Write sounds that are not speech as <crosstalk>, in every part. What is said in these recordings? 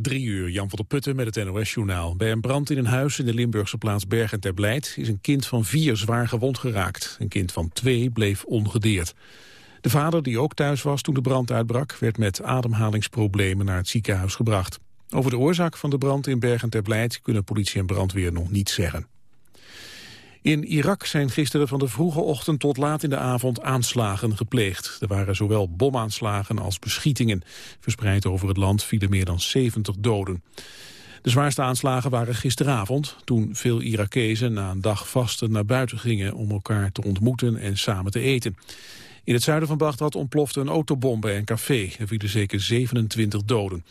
Drie uur, Jan van der Putten met het NOS-journaal. Bij een brand in een huis in de Limburgse plaats Bergen ter Blijt... is een kind van vier zwaar gewond geraakt. Een kind van twee bleef ongedeerd. De vader, die ook thuis was toen de brand uitbrak... werd met ademhalingsproblemen naar het ziekenhuis gebracht. Over de oorzaak van de brand in Bergen ter Blijt... kunnen politie en brandweer nog niets zeggen. In Irak zijn gisteren van de vroege ochtend tot laat in de avond aanslagen gepleegd. Er waren zowel bomaanslagen als beschietingen. Verspreid over het land vielen meer dan 70 doden. De zwaarste aanslagen waren gisteravond, toen veel Irakezen na een dag vasten naar buiten gingen om elkaar te ontmoeten en samen te eten. In het zuiden van Bagdad ontplofte een autobom bij een café. Er vielen zeker 27 doden.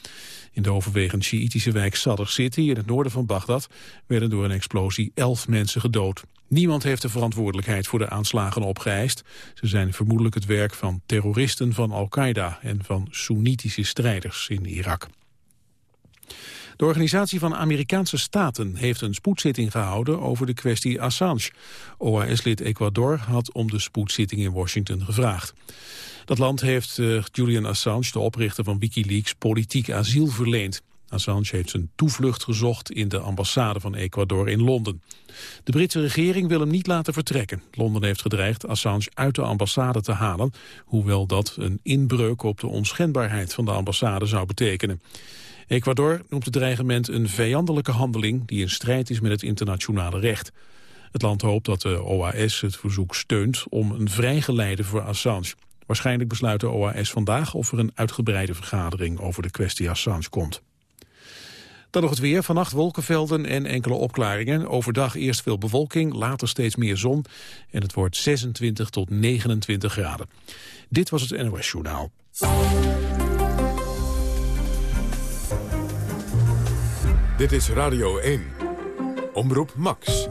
In de overwegend Sjiitische wijk Sadr City in het noorden van Bagdad werden door een explosie 11 mensen gedood. Niemand heeft de verantwoordelijkheid voor de aanslagen opgeëist. Ze zijn vermoedelijk het werk van terroristen van Al-Qaeda en van Soenitische strijders in Irak. De Organisatie van Amerikaanse Staten heeft een spoedzitting gehouden over de kwestie Assange. OAS-lid Ecuador had om de spoedzitting in Washington gevraagd. Dat land heeft uh, Julian Assange, de oprichter van Wikileaks, politiek asiel verleend. Assange heeft zijn toevlucht gezocht in de ambassade van Ecuador in Londen. De Britse regering wil hem niet laten vertrekken. Londen heeft gedreigd Assange uit de ambassade te halen... hoewel dat een inbreuk op de onschendbaarheid van de ambassade zou betekenen. Ecuador noemt het dreigement een vijandelijke handeling... die in strijd is met het internationale recht. Het land hoopt dat de OAS het verzoek steunt om een vrijgeleide voor Assange. Waarschijnlijk besluit de OAS vandaag of er een uitgebreide vergadering over de kwestie Assange komt. Dan nog het weer. Vannacht wolkenvelden en enkele opklaringen. Overdag eerst veel bewolking, later steeds meer zon. En het wordt 26 tot 29 graden. Dit was het NOS Journaal. Dit is Radio 1. Omroep Max.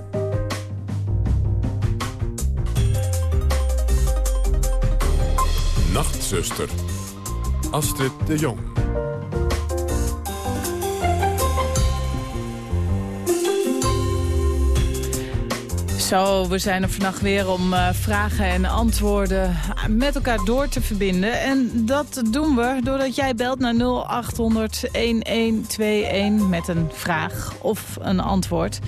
Nachtzuster. Astrid de Jong. Zo, we zijn er vannacht weer om uh, vragen en antwoorden met elkaar door te verbinden. En dat doen we doordat jij belt naar 0800-1121 met een vraag of een antwoord.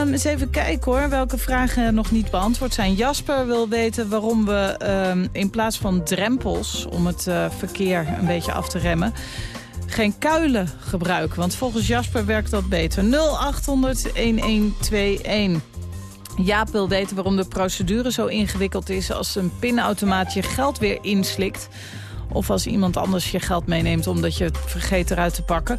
Um, eens even kijken hoor, welke vragen nog niet beantwoord zijn. Jasper wil weten waarom we um, in plaats van drempels... om het uh, verkeer een beetje af te remmen geen kuilen gebruiken. Want volgens Jasper werkt dat beter. 0800-1121. Jaap wil weten waarom de procedure zo ingewikkeld is... als een pinautomaat je geld weer inslikt... Of als iemand anders je geld meeneemt omdat je het vergeet eruit te pakken.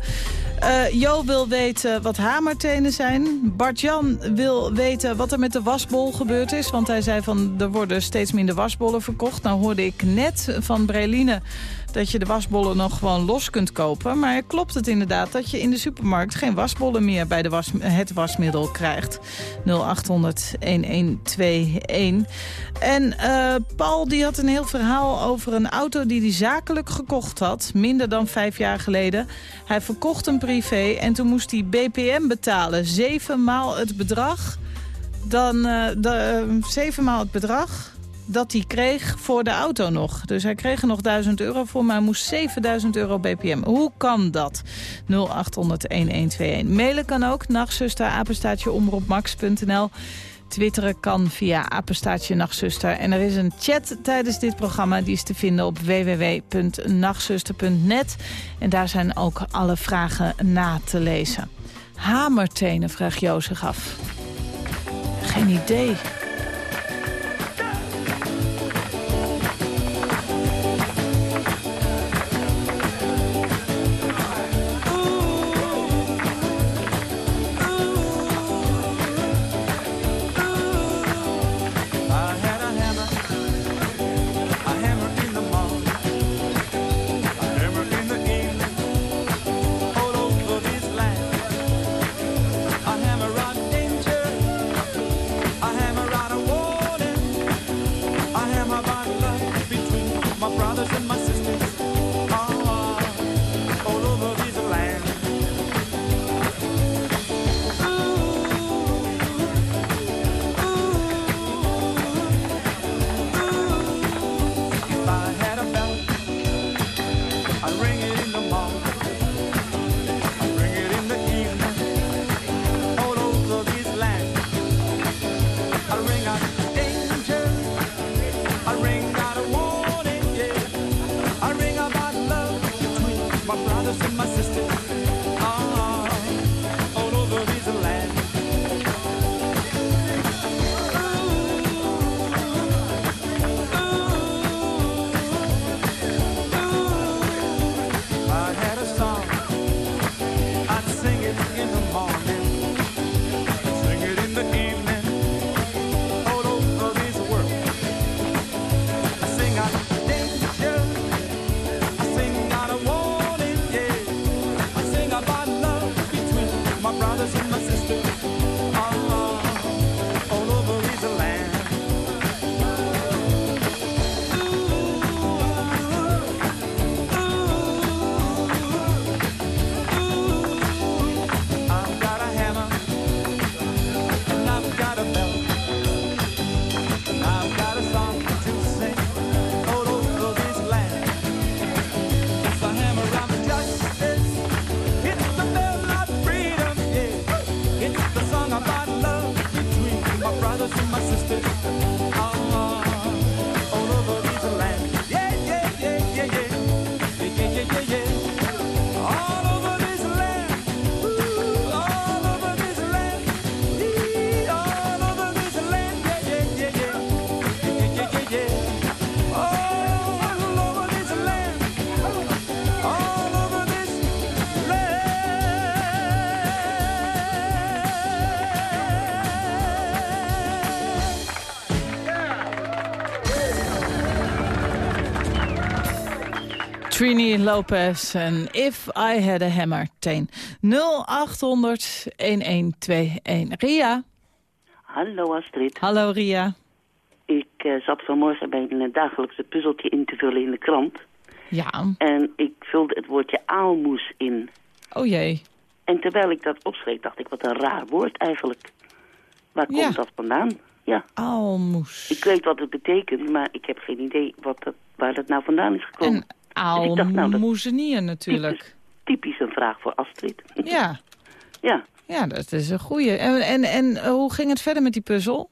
Uh, jo wil weten wat hamertenen zijn. Bart-Jan wil weten wat er met de wasbol gebeurd is. Want hij zei van er worden steeds minder wasbollen verkocht. Nou hoorde ik net van Breline dat je de wasbollen nog gewoon los kunt kopen. Maar klopt het inderdaad dat je in de supermarkt geen wasbollen meer bij de was, het wasmiddel krijgt? 0800 1121. En uh, Paul die had een heel verhaal over een auto die hij zakelijk gekocht had. Minder dan vijf jaar geleden. Hij verkocht een privé en toen moest hij BPM betalen. Zevenmaal het bedrag. Dan uh, zevenmaal het bedrag dat hij kreeg voor de auto nog. Dus hij kreeg er nog 1000 euro voor, maar hij moest 7000 euro BPM. Hoe kan dat? 0800-1121. Mailen kan ook, nachtzuster, apenstaatje, omroepmax.nl. Twitteren kan via apenstaatje nachtzuster. En er is een chat tijdens dit programma. Die is te vinden op www.nachtzuster.net. En daar zijn ook alle vragen na te lezen. Hamertenen, vraagt Jozef af. Geen idee. Trini Lopez en If I Had a Hammer, Teen. 0800 1121. Ria. Hallo Astrid. Hallo Ria. Ik eh, zat vanmorgen bij een dagelijkse puzzeltje in te vullen in de krant. Ja. En ik vulde het woordje aalmoes in. Oh jee. En terwijl ik dat opschreef, dacht ik, wat een raar woord eigenlijk. Waar komt Ja. dat vandaan? Ja, Aalmoes. ik weet wat het betekent, maar ik heb geen idee wat dat, waar dat nou vandaan is gekomen. En dacht, nou, dat- aalmoezenier natuurlijk. Typisch, typisch een vraag voor Astrid. Ja. <laughs> ja, Ja, dat is een goeie. En, en, en eh, hoe ging het verder met die puzzel?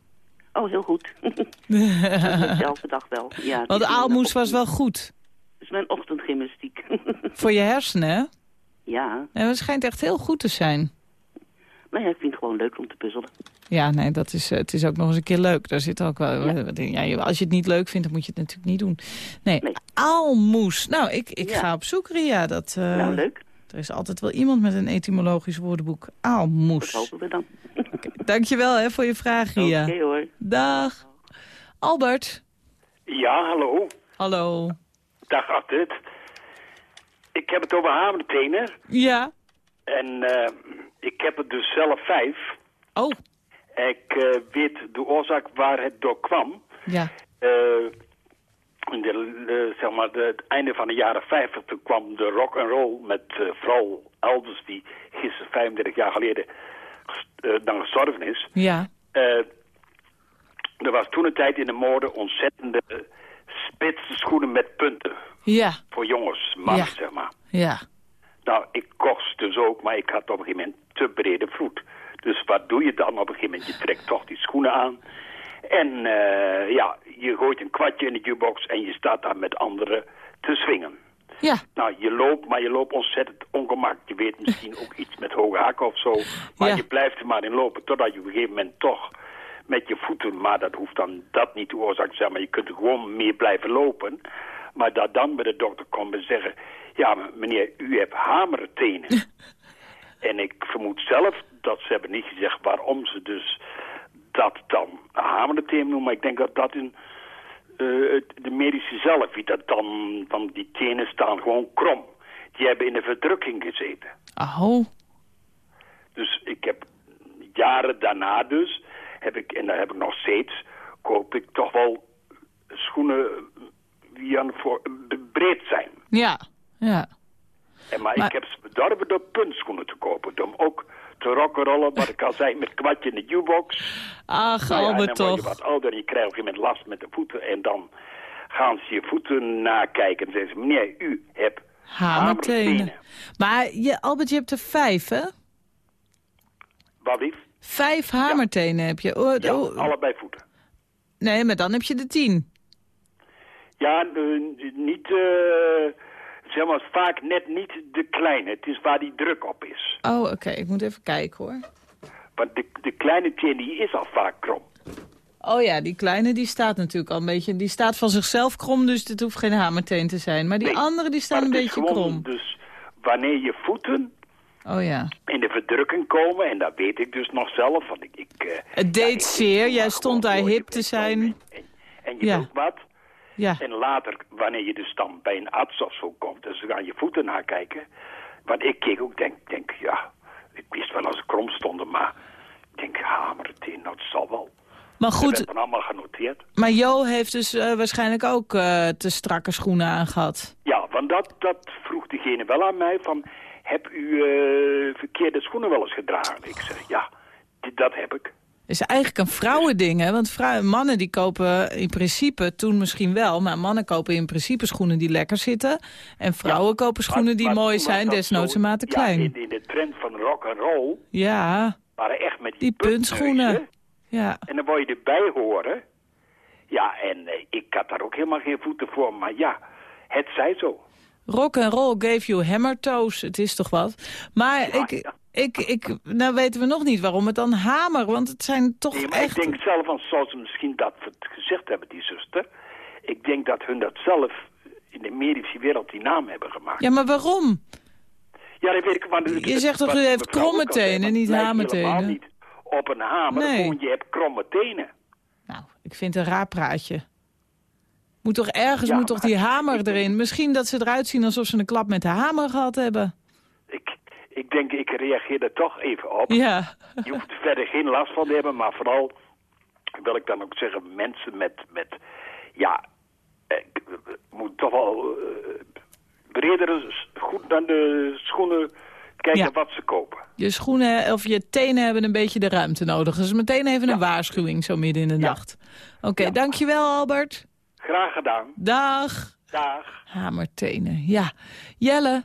oh heel goed. <laughs> Dezelfde dag wel. Ja, Want aalmoes was wel goed. Het is mijn ochtendgymnastiek. <laughs> Voor je hersenen, hè? ja, En het schijnt echt heel goed te zijn. Nou ja, ik vind het gewoon leuk om te puzzelen. Ja, nee, dat is, eh, het is ook nog eens een keer leuk. Daar zit ook wel... wat in. Ja, als je het niet leuk vindt, dan moet je het natuurlijk niet doen. Nee, Nee. aalmoes. Nou, ik, ik Ja. ga op zoek, Ria. Dat, eh, nou, leuk. Er is altijd wel iemand met een etymologisch woordenboek. Dat Aalmoes. hopen we dan. Dankjewel hè, voor je vraag, Ria. Oké hoor. Dag. Albert. Ja, hallo. Hallo. Dag Astrid. Ik heb het over hamertenen. Ja. En eh, ik heb er dus zelf vijf. Oh, Ik eh, weet de oorzaak waar het door kwam. ja. In de, zeg maar de, het einde van de jaren 50 toen kwam de rock and roll met eh, vooral Elvis die gisteren 35 jaar geleden dan gestorven is. Ja. Er was toen een tijd in de mode ontzettende spitse schoenen met punten. Ja. Voor jongens, mannen Ja. zeg maar. Ja. Nou, ik ze dus ook, maar ik had op een gegeven moment te brede voet. Dus wat doe je dan op een gegeven moment? Je trekt toch die schoenen aan. En eh, ja, je gooit een kwartje in de jukebox en je staat daar met anderen te swingen. Ja. Nou, je loopt, maar je loopt ontzettend ongemak. Je weet misschien ook iets met hoge hakken of zo. Maar Ja. je blijft er maar in lopen totdat je op een gegeven moment toch met je voeten... maar dat hoeft dan dat niet de oorzaak te zijn, maar je kunt er gewoon meer blijven lopen. Maar dat dan bij de dokter komt en zeggen... ja, meneer, u hebt hamertenen. <laughs> en ik vermoed zelf dat ze hebben niet gezegd waarom ze dus dat dan hamerteen noemen. Maar ik denk dat dat in eh, de medische zelf, wie dat dan, dan die tenen staan gewoon krom. Die hebben in de verdrukking gezeten. Oh. Dus ik heb jaren daarna dus, heb ik, en daar heb ik nog steeds, koop ik toch wel schoenen die aan voor, breed zijn. Ja. Ja. En maar, Maar- ik heb ze bedorven door puntschoenen te kopen. Om ook te rock'n'rollen, wat ik al zei, met kwartje in de jukebox. Ach, Nou ja, en Albert dan word je toch. wat ouder en je krijgt op een gegeven moment last met de voeten. En dan gaan ze je voeten nakijken en zeggen ze, meneer, u hebt Hamertenen. Maar je, Albert, je hebt er vijf, hè? Wat lief? Vijf hamertenen heb je. Oh, Ja, oh, allebei voeten. nee, maar dan heb je de tien. Ja, niet, eh, zeg maar, vaak net niet de kleine. Het is waar die druk op is. Oh, oké. Ik moet even kijken, hoor. Want de, de kleine teen die is al vaak krom. Oh ja, die kleine die staat natuurlijk al een beetje... Die staat van zichzelf krom, dus dit hoeft geen hamerteen te zijn. Maar die Nee, andere die staan een het beetje krom. Dus wanneer je voeten Oh ja. in de verdrukking komen, en dat weet ik dus nog zelf, want ik... ik eh, Het ja, deed ik- zeer. Jij stond daar hip te zijn. En, en je Ja. doet wat. Ja. En later, wanneer je dus dan bij een arts of zo komt, en ze gaan je voeten nakijken. Want ik keek ook, denk, denk ja, ik wist wel als ze krom stonden, maar ik denk, hamer het in, nou, het zal wel. Maar Dat goed, dan allemaal genoteerd. maar Jo heeft dus eh, waarschijnlijk ook eh, te strakke schoenen aangehad. Ja, want dat, dat vroeg diegene wel aan mij van... heb u eh, verkeerde schoenen wel eens gedragen? Ik zeg, ja, dat heb ik. Is eigenlijk een vrouwending, hè? Want vrou- mannen die kopen in principe, toen misschien wel... maar mannen kopen in principe schoenen die lekker zitten. En vrouwen kopen schoenen Maar- die maar mooi zijn, desnoods een maat te Ja, klein. in, in de trend van rock and roll Ja, waren echt met die, die puntschoenen. Ja. En dan word je erbij horen. Ja, en eh, ik had daar ook helemaal geen voeten voor. Maar ja, het zij zo. Rock and roll gave you hammer toes. Het is toch wat? Maar Ja, ik, ja. Ik, ik, nou weten we nog niet waarom het dan hamer. Want het zijn toch Nee, maar echt... ik denk zelf, van, zoals ze misschien dat gezegd hebben, die zuster. Ik denk dat hun dat zelf in de medische wereld die naam hebben gemaakt. Ja, maar waarom? Ja, dat weet ik. Maar het- Je zegt toch, u heeft kromme tenen, niet het hamertenen? niet op een hamer, Nee. gewoon je hebt kromme tenen. Nou, ik vind het een raar praatje. Moet toch ergens Ja, moet toch die hamer erin? Misschien dat ze eruit zien alsof ze een klap met de hamer gehad hebben. Ik, ik denk, ik reageer er toch even op. Ja, Je hoeft er verder geen last van te hebben, maar vooral wil ik dan ook zeggen, mensen met, met ja, eh, moet toch wel eh, breder goed naar de schoenen kijken Ja. wat ze kopen. je schoenen of je tenen hebben een beetje de ruimte nodig. Dus meteen even een waarschuwing zo midden in de Ja. nacht. Oké, dankjewel Albert. Graag gedaan. Dag. Dag. Hamertenen, ja. Jelle.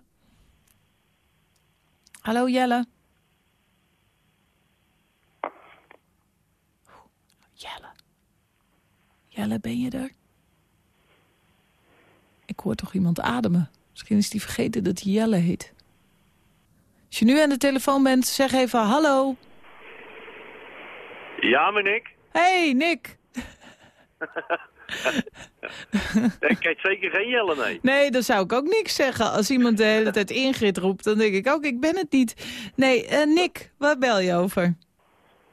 Hallo Jelle. Jelle. Jelle, ben je er? Ik hoor toch iemand ademen. Misschien is die vergeten dat hij Jelle heet. Als je nu aan de telefoon bent, zeg even hallo. Ja, maar Nick. Hey, Nick. <laughs> <laughs> Ik kijk zeker geen Jelle, nee. Nee, dan zou ik ook niks zeggen. Als iemand de hele tijd Ingrid roept, dan denk ik ook, ik ben het niet. Nee, eh, Nick, waar bel je over?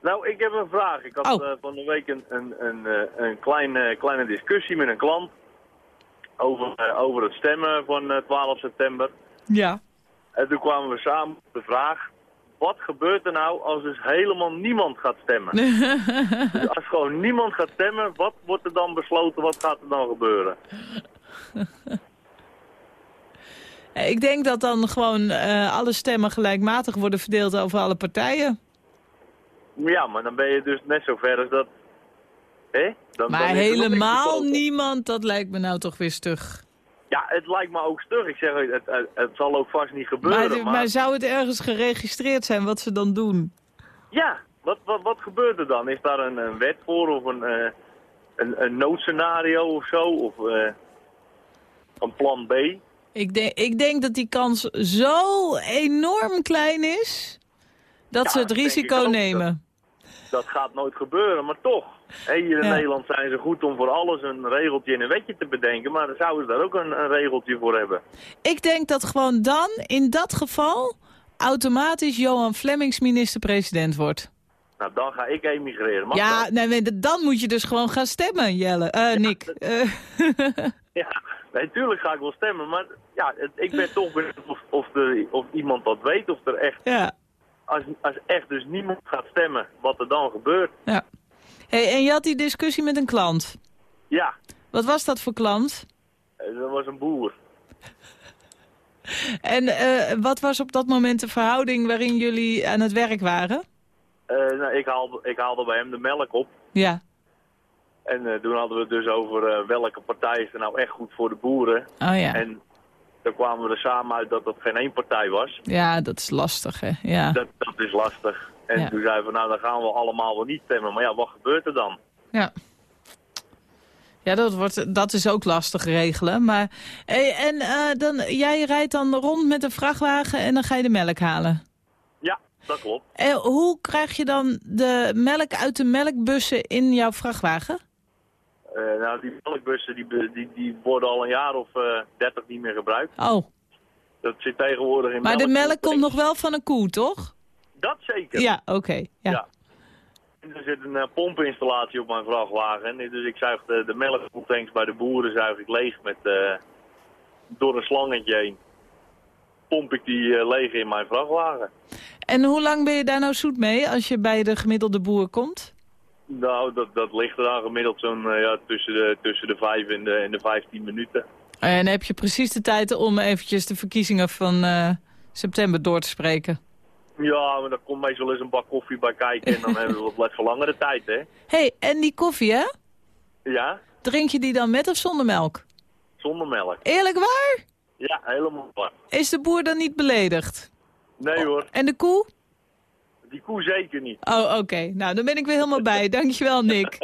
Nou, ik heb een vraag. Ik had Oh. eh, van de week een, een, een, eh, een kleine, kleine discussie met een klant over, over het stemmen van eh, 12 september. Ja. En toen kwamen we samen op de vraag, wat gebeurt er nou als dus helemaal niemand gaat stemmen? <laughs> dus als gewoon niemand gaat stemmen, wat wordt er dan besloten, wat gaat er dan gebeuren? <laughs> Ik denk dat dan gewoon eh, alle stemmen gelijkmatig worden verdeeld over alle partijen. Ja, maar dan ben je dus net zo ver als dat... Hè? Dan, Maar dan helemaal niemand, dat lijkt me nou toch weer stug. Ja, het lijkt me ook stug. Ik zeg, het, het, het zal ook vast niet gebeuren. Maar, Maar, maar zou het ergens geregistreerd zijn wat ze dan doen? ja, wat, wat, wat gebeurt er dan? Is daar een, een wet voor of een, eh, een, een noodscenario of zo? Of eh, een plan B? Ik denk, ik denk dat die kans zo enorm klein is... dat Ja, ze het risico nemen. Dat gaat nooit gebeuren, maar toch. Hier in Ja. Nederland zijn ze goed om voor alles een regeltje en een wetje te bedenken. Maar dan zouden ze daar ook een, een regeltje voor hebben. Ik denk dat gewoon dan, in dat geval... automatisch Johan Flemings minister-president wordt. Nou, dan ga ik emigreren. Mag ja, dat? nee, dan moet je dus gewoon gaan stemmen, Jelle. Eh, Nick. Eh, <laughs> Ja, nee, tuurlijk ga ik wel stemmen. Maar ja, het- ik ben toch benieuwd of, of, of iemand dat weet. Of er echt, ja, als, als echt dus niemand gaat stemmen, wat er dan gebeurt. ja. Hey, en je had die discussie met een klant. Ja, Wat was dat voor klant? eh, dat was een boer. <laughs> En eh, wat was op dat moment de verhouding waarin jullie aan het werk waren? Eh, nou, ik, haalde, ik haalde bij hem de melk op. Ja. En toen hadden we het dus over welke partij is er nou echt goed voor de boeren. Oh ja. En toen kwamen we er samen uit dat dat geen één partij was. Ja, dat is lastig, hè. Ja. Dat, dat is lastig. En Ja. toen zeiden we, nou dan gaan we allemaal wel niet stemmen. Maar ja, wat gebeurt er dan? Ja. Ja, dat, wordt, dat is ook lastig regelen. Maar, eh, en eh, dan, jij rijdt dan rond met een vrachtwagen en dan ga je de melk halen. Ja, dat klopt. En hoe krijg je dan de melk uit de melkbussen in jouw vrachtwagen? Eh, nou, die melkbussen die, die, die worden al een jaar of eh 30 niet meer gebruikt. Oh, Dat zit tegenwoordig in maar de melk komt nog wel van een koe, toch? Dat zeker. Ja, oké. ja. Ja. Er zit een eh, pompinstallatie op mijn vrachtwagen. En dus ik zuig de, de melktanks bij de boeren zuig ik leeg met, eh, door een slangetje heen. Pomp ik die eh, leeg in mijn vrachtwagen. En hoe lang ben je daar nou zoet mee als je bij de gemiddelde boer komt? Nou, dat, dat ligt er dan gemiddeld zo'n ja, tussen, de, tussen de 5 en de, en de 15 minuten. En heb je precies de tijd om eventjes de verkiezingen van september door te spreken? Ja, maar daar komt meestal eens een bak koffie bij kijken en dan hebben we wat <laughs> voor langere tijd, hè? hey, en die koffie, hè? Ja, Drink je die dan met of zonder melk? zonder melk. Eerlijk waar? Ja, helemaal waar. Is de boer dan niet beledigd? Nee hoor, En de koe? die koe zeker niet. Oh, oké. Nou, dan ben ik weer helemaal bij. <laughs> Dankjewel, Nick.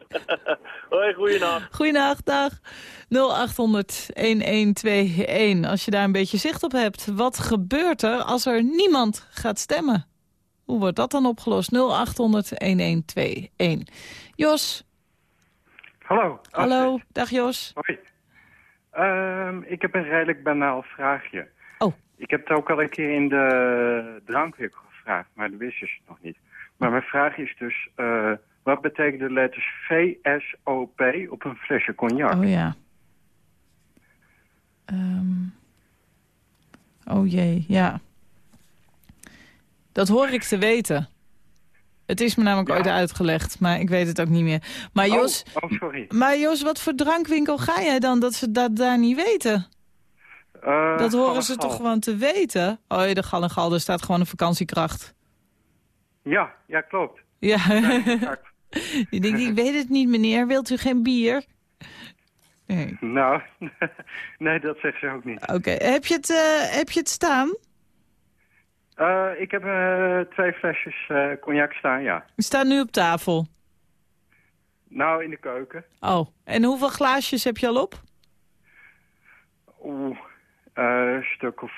Hoi, goeienacht. Goeienacht, dag. 0800-1121. Als je daar een beetje zicht op hebt. Wat gebeurt er als er niemand gaat stemmen? Hoe wordt dat dan opgelost? 0800-1121. Jos, Hallo. hallo. Dag Jos. Hoi. Ehm, ik heb een redelijk banaal vraagje. Oh. Ik heb het ook al een keer in de drankwinkel gevraagd, maar dat wisten ze nog niet. Maar mijn vraag is dus, eh, wat betekenen de letters VSOP op een flesje cognac? Oh ja. Ehm. oh jee, ja. Dat hoor ik te weten. Het is me namelijk Ja. ooit uitgelegd, maar ik weet het ook niet meer. Maar Jos, Oh, oh, sorry. maar Jos, wat voor drankwinkel ga jij dan dat ze dat daar niet weten? Eh, Dat horen ze toch gewoon te weten? Oh, de Gal en Gal, er staat gewoon een vakantiekracht. Ja, ja, klopt. Ja, <laughs> ik denk, ik weet het niet meneer, wilt u geen bier? Nee. nou, <laughs> nee, dat zegt ze ook niet. Oké, heb, je het, eh, heb je het staan? Eh, ik heb eh, twee flesjes cognac staan, ja. Het staat nu op tafel. Nou, in de keuken. Oh, en hoeveel glaasjes heb je al op? Oeh, eh, een stuk of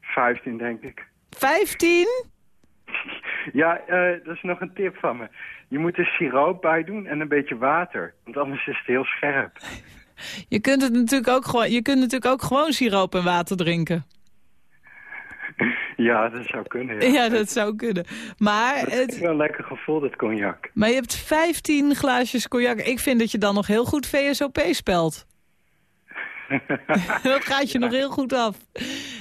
15, denk ik. Vijftien? <laughs> Ja, eh, dat is nog een tip van me. Je moet er siroop bij doen en een beetje water. Want anders is het heel scherp. <laughs> Je kunt, het natuurlijk ook gewoon, je kunt natuurlijk ook gewoon siroop en water drinken. <laughs> Ja, dat zou kunnen. Ja. Ja, dat zou kunnen. Maar, Het is wel een lekker gevoel, dat cognac. maar je hebt 15 glaasjes cognac. Ik vind dat je dan nog heel goed VSOP spelt. dat gaat je nog heel goed af.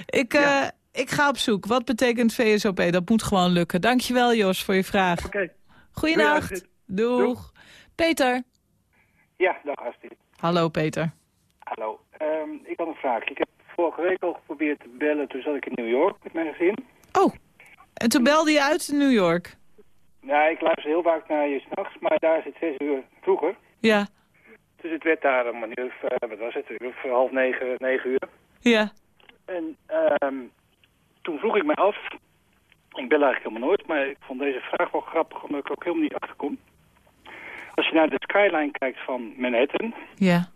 Ik, eh, ik ga op zoek. Wat betekent VSOP? Dat moet gewoon lukken. Dankjewel Jos voor je vraag. Oké. Goeienacht. Astrid. Doeg. Doeg. Peter. Ja, dag Astrid. Hallo Peter. Hallo. Ehm, ik had een vraag. Ik heb vorige week al geprobeerd te bellen. Toen zat ik in New York met mijn gezin. Oh, en toen belde je uit New York. Ja, ik luister heel vaak naar je s'nachts, maar daar is het zes uur vroeger. Ja, Dus het werd daar om een uur, of, eh, wat was het, uur of half negen, negen uur. ja. En ehm, toen vroeg ik me af, ik bel eigenlijk helemaal nooit, maar ik vond deze vraag wel grappig omdat ik ook helemaal niet achter kom. Als je naar de skyline kijkt van Manhattan, Ja.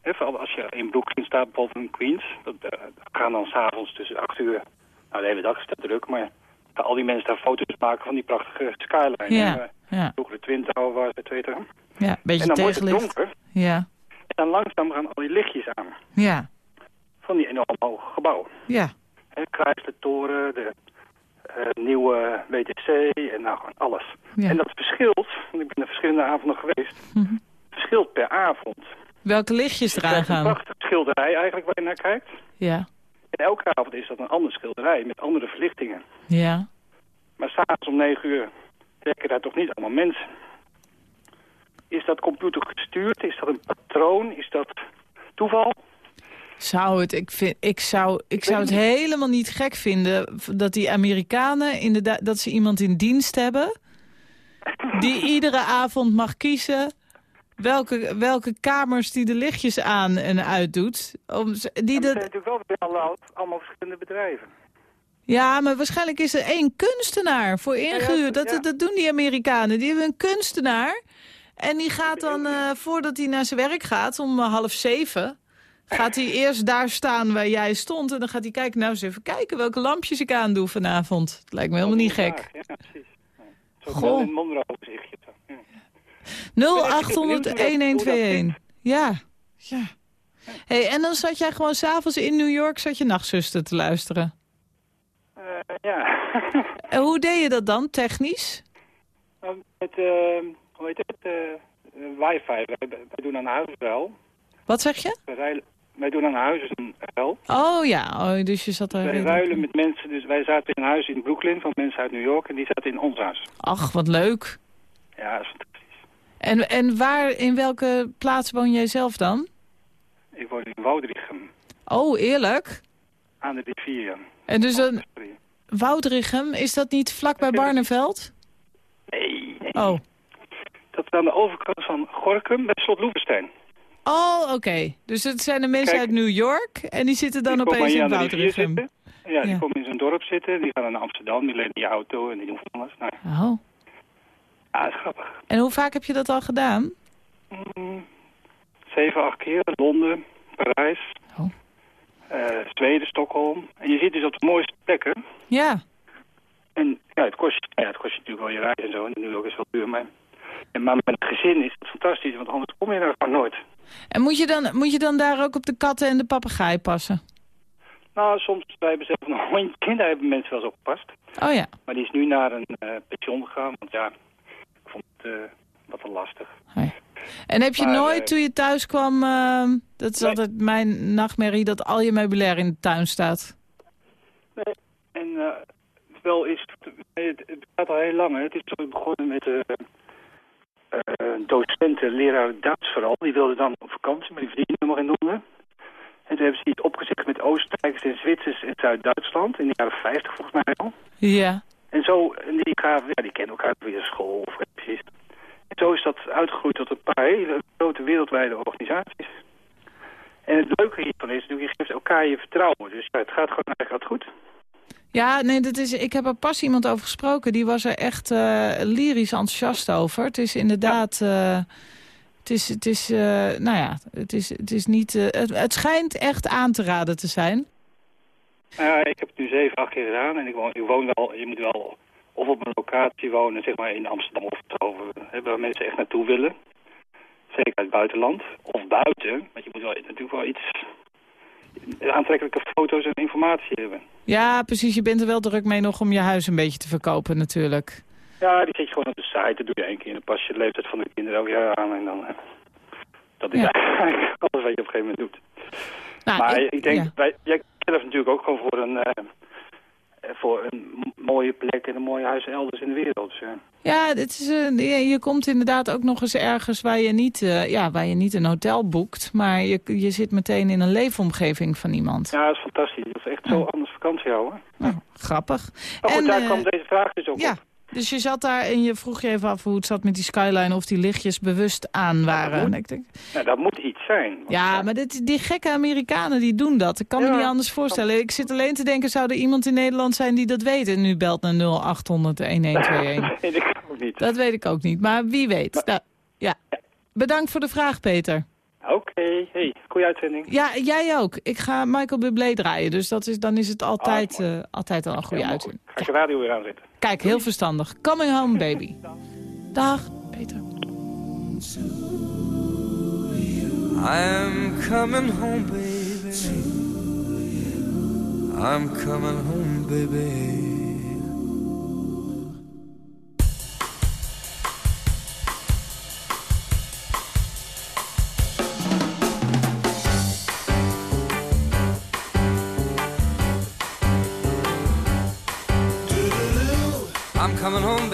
hè, als je in Brooklyn staat, bijvoorbeeld in Queens, dat eh, gaan dan s'avonds tussen acht uur, nou de hele dag is dat druk, maar al die mensen daar foto's maken van die prachtige skyline. Ja, En, eh, ja, vroeger de Twin Tower was het, weet je. ja. Beetje En dan wordt het donker Ja, en dan langzaam gaan al die lichtjes aan ja, van die enorm hoge gebouwen. ja. Hè, Chrysler Toren, de eh, nieuwe WTC en nou gewoon alles. ja. En dat verschilt, want ik ben er verschillende avonden geweest, Mhm. verschilt per avond. Welke lichtjes Je eraan krijgt een gaan. prachtige schilderij eigenlijk waar je naar kijkt. Ja, En elke avond is dat een andere schilderij met andere verlichtingen. ja. Maar s'avonds om negen uur werken daar toch niet allemaal mensen. Is dat computer gestuurd? Is dat een patroon? Is dat toeval? Zou het, ik, vind, ik zou, ik zou het helemaal niet gek vinden dat die Amerikanen inderdaad, dat ze iemand in dienst hebben die <laughs> iedere avond mag kiezen welke, welke kamers die de lichtjes aan en uit doet. Om, die dat zijn natuurlijk wel allemaal, allemaal verschillende bedrijven. ja, maar waarschijnlijk is er één kunstenaar voor ingehuurd. Dat, dat doen die Amerikanen. Die hebben een kunstenaar En die gaat dan, eh, voordat hij naar zijn werk gaat, om half zeven... gaat hij eerst daar staan waar jij stond. En dan gaat hij kijken, nou eens even kijken welke lampjes ik aandoe vanavond. Het lijkt me helemaal niet gek. Ja, precies. Zo Goh. een Monroe gezichtje. Ja. 0800-1121. Ja, ja. Hey, en dan zat jij gewoon s'avonds in New York, zat je nachtzuster te luisteren. Eh, ja. <laughs> En hoe deed je dat dan, technisch? Nou, Met, eh, hoe heet het, eh, wifi. Wij, wij doen aan huis wel. Wat zeg je? Wij, wij doen aan huis een wel. Oh ja, oh, dus je zat Wij daar... ruilen met mensen, dus wij zaten in een huis in Brooklyn van mensen uit New York en die zaten in ons huis. Ach, wat leuk. Ja, dat is fantastisch. En, en waar, in welke plaats woon jij zelf dan? Ik woon in Woudrichem, Oh, eerlijk? aan de rivier. En dus dan, Sorry. Woudrichem, is dat niet vlak bij Barneveld? Nee, nee. Oh. Dat is aan de overkant van Gorkum bij Slot Loevestein. Oh, oké. Dus het zijn de mensen Kijk. uit New York en die zitten dan opeens in zitten. Ja, die Ja. komen in zo'n dorp zitten. Die gaan naar Amsterdam, die lenen die auto en die doen van alles. Nou, Oh. ja, dat is grappig. En hoe vaak heb je dat al gedaan? Mm, zeven, acht keer. Londen, Parijs, Oh. eh, Zweden, Stockholm. En je ziet dus op de mooiste plekken. Ja. En ja, het kost, je- ja, het kost je natuurlijk wel je reis en zo. En New York is wel duur, maar... En maar met het gezin is het fantastisch, want anders kom je daar gewoon nooit. En moet je, dan, moet je dan daar ook op de katten en de papegaai passen? Nou, soms, wij hebben zelf <laughs> een hondje, daar hebben mensen wel eens op gepast. Oh ja. Maar die is nu naar een eh, pension gegaan, want ja, ik vond het eh, wat te lastig. Hoi. En heb je Maar, nooit, eh, toen je thuis kwam... eh, dat is Nee. altijd mijn nachtmerrie, dat al je meubilair in de tuin staat. En eh, wel is het, het, gaat al heel lang. Hè. Het is zo begonnen met docenten, leraar Duits vooral. Die wilden dan op vakantie, maar die verdienen helemaal geen donder. En toen hebben ze iets opgezet met Oostenrijkers en Zwitsers in Zuid-Duitsland. In de jaren 50 volgens mij al. Ja. En zo, en die gaven, ja, die kennen elkaar via school of precies. En zo is dat uitgegroeid tot een paar hele grote wereldwijde organisaties. En het leuke hiervan is je geeft elkaar je vertrouwen. Dus ja, het gaat gewoon eigenlijk altijd goed. Ja, nee, dat is, ik heb er pas iemand over gesproken. Die was er echt eh, lyrisch enthousiast over. Het is inderdaad... eh, het is, het is, eh, nou ja, het is, het is niet... het, het schijnt echt aan te raden te zijn. Ik heb het nu zeven, acht keer gedaan en ik woon, ik woon wel, je moet wel of op een locatie wonen, zeg maar in Amsterdam of hè, waar mensen echt naartoe willen. Zeker uit het buitenland. Of buiten, want je moet wel natuurlijk wel iets aantrekkelijke foto's en informatie hebben. Ja, precies. Je bent er wel druk mee nog om je huis een beetje te verkopen natuurlijk. Ja, die zet je gewoon op de site, dat doe je één keer en dan pas je de leeftijd van de kinderen elk jaar aan en dan... hè. dat is Ja. eigenlijk alles wat je op een gegeven moment doet. Nou, maar ik- ik, denk, ja. wij, jij zelf natuurlijk ook gewoon voor een, eh, voor een mooie plek en een mooi huis elders in de wereld. Ja. Het is, eh, je, komt inderdaad ook nog eens ergens waar je niet, eh, ja, waar je niet een hotel boekt. Maar je, je zit meteen in een leefomgeving van iemand. ja, dat is fantastisch. Dat is echt zo anders vakantie houden. Nou, grappig. Maar goed, En, daar eh, kwam deze vraag dus ook Ja, op. dus je zat daar en je vroeg je even af hoe het zat met die skyline... of die lichtjes bewust aan waren. moet. En ik denk, dat moet iets zijn. Ja, maar dit, die gekke Amerikanen die doen dat. Ik kan me niet anders voorstellen. Ik zit alleen te denken, zou er iemand in Nederland zijn die dat weet... en nu belt naar 0800-1121. <laughs> dat weet ik ook niet. dat weet ik ook niet, maar wie weet. Nou, ja. Bedankt voor de vraag, Peter. Oké, hey, goede uitzending. Ja, jij ook. Ik ga Michael Bublé draaien, dus dat is, dan is het altijd, mooi. eh, altijd al een goede uitzending. goed. Ga de radio weer aanzetten. Kijk, heel verstandig. Coming home, baby. Dag, Peter. I'm coming home, baby. I'm coming home, baby.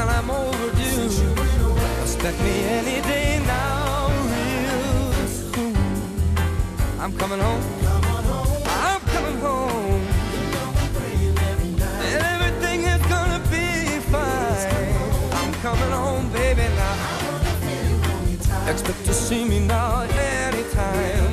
I'm overdue. Expect me any day now, real soon. I'm coming home. I'm coming home. Everything is gonna be fine. I'm coming home, baby, now. Expect to see me now anytime.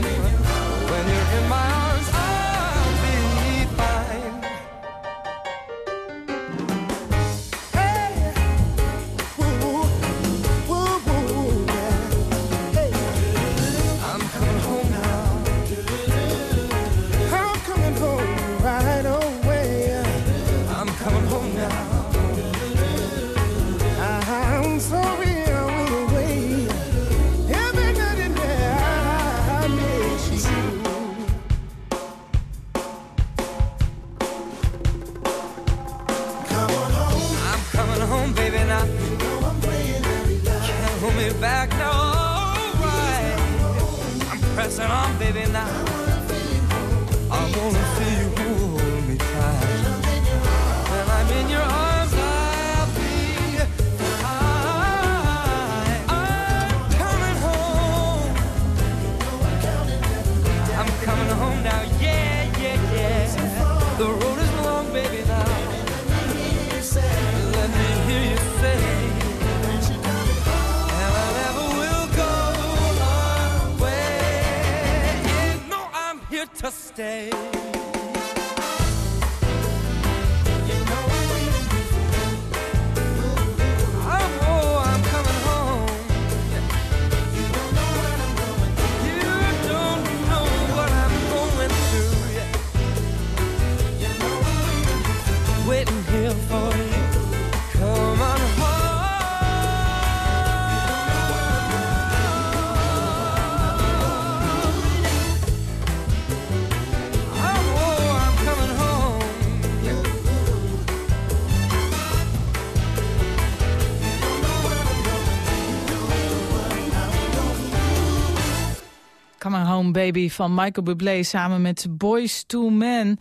Baby van Michael Bublé samen met Boys to Men.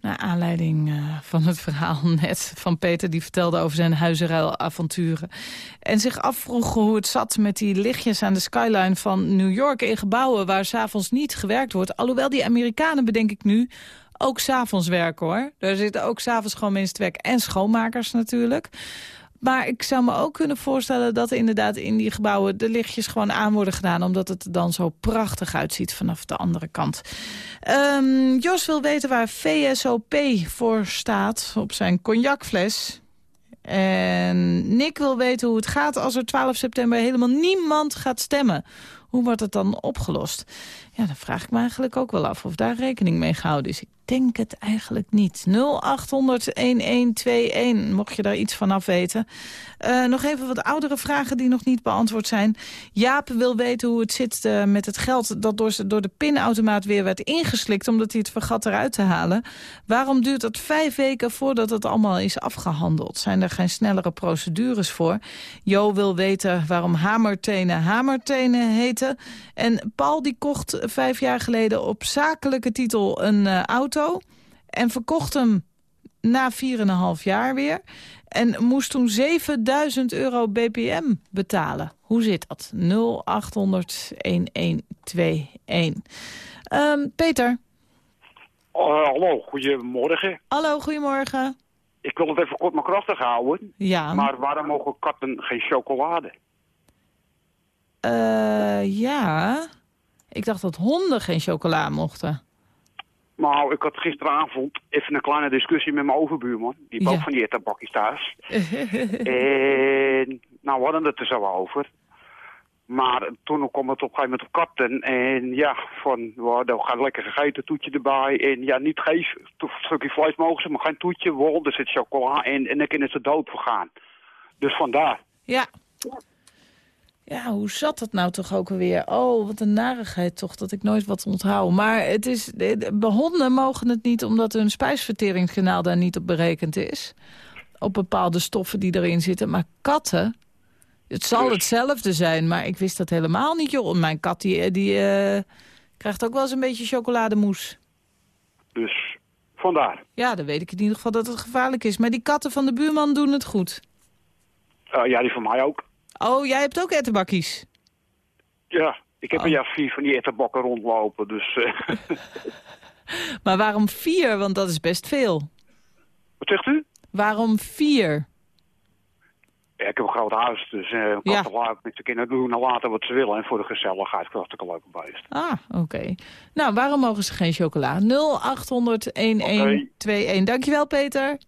Naar aanleiding eh, van het verhaal <laughs> net van Peter... die vertelde over zijn huizenruilavonturen. En zich afvroeg hoe het zat met die lichtjes aan de skyline van New York... in gebouwen waar s'avonds niet gewerkt wordt. Alhoewel die Amerikanen, bedenk ik nu, ook s'avonds werken hoor. Er zitten ook s'avonds gewoon mensen te werken. En schoonmakers natuurlijk. Maar ik zou me ook kunnen voorstellen dat inderdaad in die gebouwen de lichtjes gewoon aan worden gedaan. Omdat het er dan zo prachtig uitziet vanaf de andere kant. Ehm, Jos wil weten waar VSOP voor staat op zijn cognacfles. En Nick wil weten hoe het gaat als er 12 september helemaal niemand gaat stemmen. Hoe wordt het dan opgelost? Ja, dan vraag ik me eigenlijk ook wel af of daar rekening mee gehouden is. Denk het eigenlijk niet. 0800-1121, mocht je daar iets van af weten. Eh, nog even wat oudere vragen die nog niet beantwoord zijn. Jaap wil weten hoe het zit eh, met het geld dat door, door de pinautomaat weer werd ingeslikt... omdat hij het vergat eruit te halen. Waarom duurt het vijf weken voordat het allemaal is afgehandeld? Zijn er geen snellere procedures voor? Jo wil weten waarom hamertenen hamertenen heten. En Paul die kocht vijf jaar geleden op zakelijke titel een eh, auto... en verkocht hem na 4,5 jaar weer... en moest toen 7000 euro BPM betalen. Hoe zit dat? 0800-1121. Ehm, Peter. Oh, hallo, goedemorgen. Hallo, goedemorgen. Ik wil het even kort maar krachtig houden. Ja. Maar waarom mogen katten geen chocolade? Eh, ja. Ik dacht dat honden geen chocola mochten. Nou, ik had gisteravond even een kleine discussie met mijn overbuurman. Die heeft Ja. ook van die ettenbakjes thuis. <laughs> en nou, we hadden het er zo over. Maar toen kwam het op een gegeven moment op katten. En ja, van, we dan gaat lekker gegeten, toetje erbij. En ja, niet geef, een stukje vlees mogen ze, maar geen toetje, wol, er zit chocola in. En dan kunnen ze dood vergaan. Dus vandaar. Ja. Ja, hoe zat dat nou toch ook alweer? Oh, wat een narigheid toch, dat ik nooit wat onthoud. Maar het is, honden mogen het niet omdat hun spijsverteringskanaal daar niet op berekend is. Op bepaalde stoffen die erin zitten. Maar katten, het zal hetzelfde zijn, maar ik wist dat helemaal niet, joh. Mijn kat die, die eh, krijgt ook wel eens een beetje chocolademousse. Dus vandaar. Ja, dan weet ik in ieder geval dat het gevaarlijk is. Maar die katten van de buurman doen het goed. Eh, ja, die van mij ook. Oh, jij hebt ook ettenbakkies? Ja, Ik heb Oh. een jaar vier van die etterbakken rondlopen, dus... eh, <laughs> Maar waarom vier? Want dat is best veel. wat zegt u? Waarom vier? Ja, ik heb een groot huis, dus eh ik Ja. kan laat met de kinderen doen en later wat ze willen. En voor de gezelligheid krijg ik een leuke beest. Ah, oké. Nou, waarom mogen ze geen chocola? 0800-1121. Dankjewel, Peter.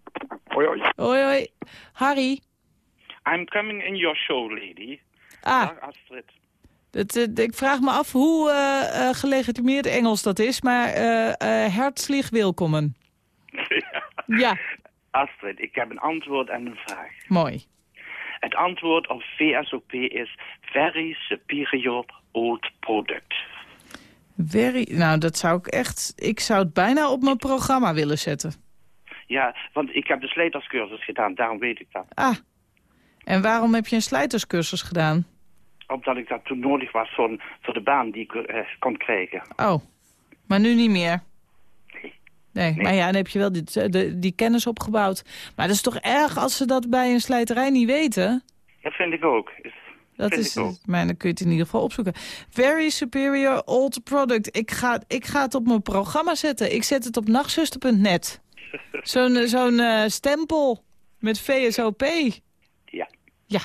Hoi, hoi. Hoi, hoi. Harry. I'm coming in your show, lady. Ah, Dag Astrid. het, eh, ik vraag me af hoe eh, gelegitimeerd Engels dat is, maar eh eh herzlich welkomen. <laughs> Ja, Astrid, ik heb een antwoord en een vraag. mooi. Het antwoord op VSOP is Very Superior Old Product. Very, nou, dat zou ik echt... Ik zou het bijna op mijn programma willen zetten. Ja, want ik heb de slijterscursus gedaan, daarom weet ik dat. Ah, en waarom heb je een slijterscursus gedaan? Omdat ik dat toen nodig was voor, voor de baan die ik eh, kon krijgen. Oh, maar nu niet meer. Nee, maar ja, dan heb je wel de, die kennis opgebouwd. Maar dat is toch erg als ze dat bij een slijterij niet weten? Dat vind ik ook. Dat vind is, ik ook. maar dan kun je het in ieder geval opzoeken. Very superior old product. Ik ga, ik ga het op mijn programma zetten. Ik zet het op nachtzuster.net. <laughs> Zo'n zo'n eh, stempel met VSOP. Ja.